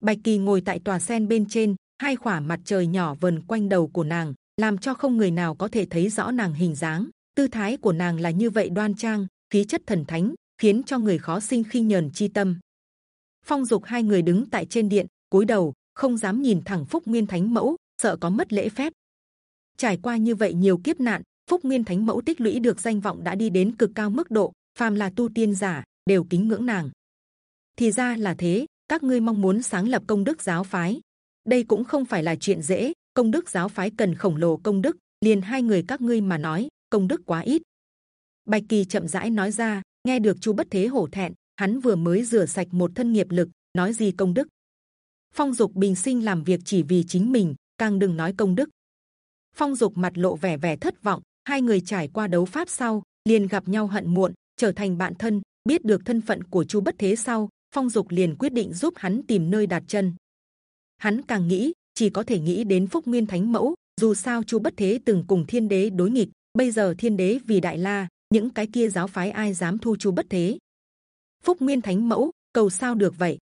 Speaker 1: Bạch kỳ ngồi tại tòa sen bên trên, hai khỏa mặt trời nhỏ vần quanh đầu của nàng, làm cho không người nào có thể thấy rõ nàng hình dáng. Tư thái của nàng là như vậy đoan trang, khí chất thần thánh, khiến cho người khó sinh khi nhờn chi tâm. Phong dục hai người đứng tại trên điện, cúi đầu, không dám nhìn thẳng phúc nguyên thánh mẫu, sợ có mất lễ phép trải qua như vậy nhiều kiếp nạn, phúc nguyên thánh mẫu tích lũy được danh vọng đã đi đến cực cao mức độ, phàm là tu tiên giả đều kính ngưỡng nàng. Thì ra là thế, các ngươi mong muốn sáng lập công đức giáo phái. Đây cũng không phải là chuyện dễ, công đức giáo phái cần khổng lồ công đức, liền hai người các ngươi mà nói, công đức quá ít. Bạch kỳ chậm rãi nói ra, nghe được chu bất thế hổ thẹn, hắn vừa mới rửa sạch một thân nghiệp lực, nói gì công đức? Phong dục bình sinh làm việc chỉ vì chính mình, càng đừng nói công đức phong dục mặt lộ vẻ vẻ thất vọng, hai người trải qua đấu pháp sau, liền gặp nhau hận muộn, trở thành bạn thân, biết được thân phận của chu bất thế sau, phong dục liền quyết định giúp hắn tìm nơi đặt chân. Hắn càng nghĩ, chỉ có thể nghĩ đến phúc nguyên thánh mẫu, dù sao chu bất thế từng cùng thiên đế đối nghịch, bây giờ thiên đế vì đại la, những cái kia giáo phái ai dám thu chu bất thế? Phúc nguyên thánh mẫu, cầu sao được vậy?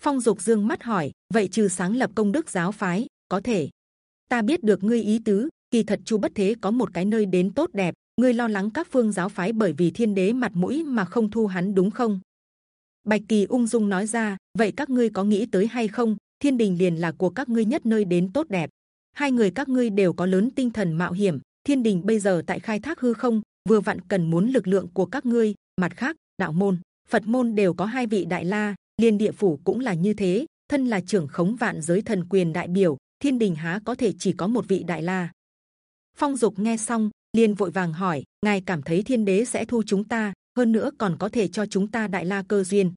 Speaker 1: Phong dục dương mắt hỏi, vậy trừ sáng lập công đức giáo phái, có thể ta biết được ngươi ý tứ, kỳ thật chu bất thế có một cái nơi đến tốt đẹp, ngươi lo lắng các phương giáo phái bởi vì thiên đế mặt mũi mà không thu hắn đúng không? Bạch kỳ ung dung nói ra, vậy các ngươi có nghĩ tới hay không? Thiên đình liền là của các ngươi nhất nơi đến tốt đẹp. Hai người các ngươi đều có lớn tinh thần mạo hiểm, thiên đình bây giờ tại khai thác hư không, vừa vặn cần muốn lực lượng của các ngươi. Mặt khác, đạo môn, phật môn đều có hai vị đại la, liên địa phủ cũng là như thế, thân là trưởng khống vạn giới thần quyền đại biểu thiên đình há có thể chỉ có một vị đại la. Phong dục nghe xong, liền vội vàng hỏi, ngài cảm thấy thiên đế sẽ thu chúng ta, hơn nữa còn có thể cho chúng ta đại la cơ duyên?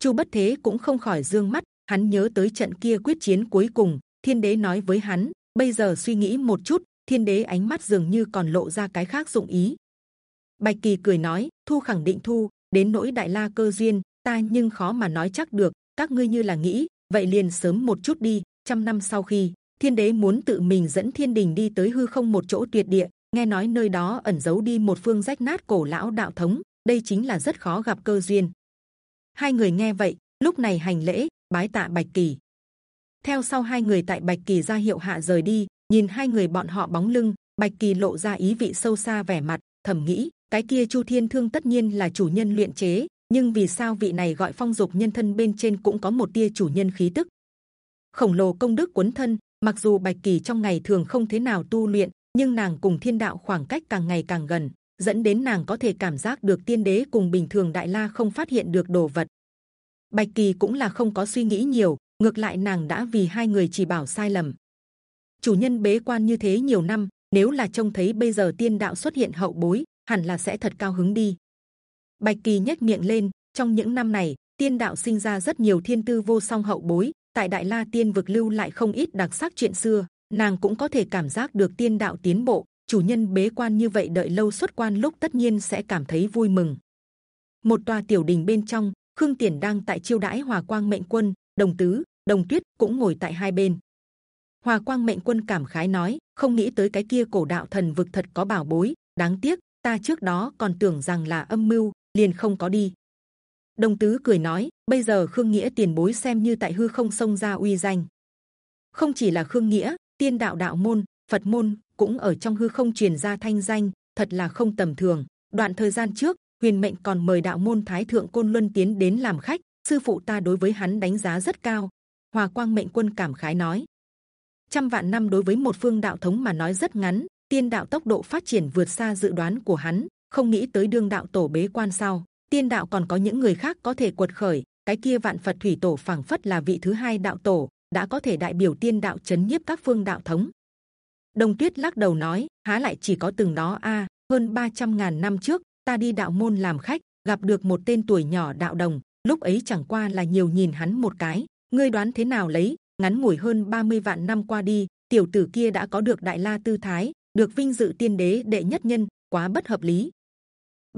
Speaker 1: Chu bất thế cũng không khỏi dương mắt, hắn nhớ tới trận kia quyết chiến cuối cùng, thiên đế nói với hắn, bây giờ suy nghĩ một chút, thiên đế ánh mắt dường như còn lộ ra cái khác dụng ý. Bạch kỳ cười nói, thu khẳng định thu, đến nỗi đại la cơ duyên, ta nhưng khó mà nói chắc được, các ngươi như là nghĩ, vậy liền sớm một chút đi trăm năm sau khi, thiên đế muốn tự mình dẫn thiên đình đi tới hư không một chỗ tuyệt địa, nghe nói nơi đó ẩn giấu đi một phương rách nát cổ lão đạo thống, đây chính là rất khó gặp cơ duyên. Hai người nghe vậy, lúc này hành lễ, bái tạ bạch kỳ. Theo sau hai người tại bạch kỳ ra hiệu hạ rời đi, nhìn hai người bọn họ bóng lưng, bạch kỳ lộ ra ý vị sâu xa vẻ mặt, thầm nghĩ, cái kia chu thiên thương tất nhiên là chủ nhân luyện chế, nhưng vì sao vị này gọi phong dục nhân thân bên trên cũng có một tia chủ nhân khí tức? Khổng lồ công đức cuốn thân. Mặc dù bạch kỳ trong ngày thường không thế nào tu luyện, nhưng nàng cùng thiên đạo khoảng cách càng ngày càng gần, dẫn đến nàng có thể cảm giác được tiên đế cùng bình thường đại la không phát hiện được đồ vật. Bạch kỳ cũng là không có suy nghĩ nhiều, ngược lại nàng đã vì hai người chỉ bảo sai lầm. Chủ nhân bế quan như thế nhiều năm, nếu là trông thấy bây giờ tiên đạo xuất hiện hậu bối, hẳn là sẽ thật cao hứng đi. Bạch kỳ nhếch miệng lên, trong những năm này, tiên đạo sinh ra rất nhiều thiên tư vô song hậu bối tại đại la tiên vực lưu lại không ít đặc sắc chuyện xưa, nàng cũng có thể cảm giác được tiên đạo tiến bộ. Chủ nhân bế quan như vậy đợi lâu xuất quan lúc tất nhiên sẽ cảm thấy vui mừng. Một tòa tiểu đình bên trong, khương tiền đang tại chiêu đãi hòa quang mệnh quân, đồng tứ, đồng tuyết cũng ngồi tại hai bên. Hòa quang mệnh quân cảm khái nói, không nghĩ tới cái kia cổ đạo thần vực thật có bảo bối, đáng tiếc, ta trước đó còn tưởng rằng là âm mưu, liền không có đi đồng tứ cười nói, bây giờ khương nghĩa tiền bối xem như tại hư không sông ra uy danh. Không chỉ là khương nghĩa, tiên đạo đạo môn, phật môn cũng ở trong hư không truyền ra thanh danh, thật là không tầm thường. Đoạn thời gian trước, huyền mệnh còn mời đạo môn thái thượng côn luân tiến đến làm khách, sư phụ ta đối với hắn đánh giá rất cao. Hòa quang mệnh quân cảm khái nói, trăm vạn năm đối với một phương đạo thống mà nói rất ngắn, tiên đạo tốc độ phát triển vượt xa dự đoán của hắn, không nghĩ tới đương đạo tổ bế quan sau tiên đạo còn có những người khác có thể quật khởi cái kia vạn phật thủy tổ phảng phất là vị thứ hai đạo tổ đã có thể đại biểu tiên đạo chấn nhiếp các phương đạo thống. Đồng Tuyết lắc đầu nói, há lại chỉ có từng đó a hơn 300 ngàn năm trước ta đi đạo môn làm khách gặp được một tên tuổi nhỏ đạo đồng lúc ấy chẳng qua là nhiều nhìn hắn một cái ngươi đoán thế nào lấy ngắn ngủi hơn 30 vạn năm qua đi tiểu tử kia đã có được đại la tư thái được vinh dự tiên đế đệ nhất nhân quá bất hợp lý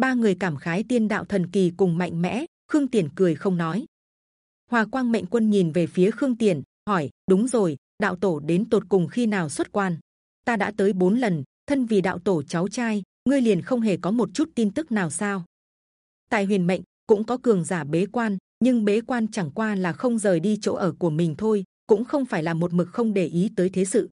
Speaker 1: ba người cảm khái tiên đạo thần kỳ cùng mạnh mẽ, khương tiền cười không nói. Hòa quang mệnh quân nhìn về phía khương tiền, hỏi, đúng rồi, đạo tổ đến tột cùng khi nào xuất quan? Ta đã tới bốn lần, thân vì đạo tổ cháu trai, ngươi liền không hề có một chút tin tức nào sao? Tại huyền mệnh cũng có cường giả bế quan, nhưng bế quan chẳng qua là không rời đi chỗ ở của mình thôi, cũng không phải là một mực không để ý tới thế sự.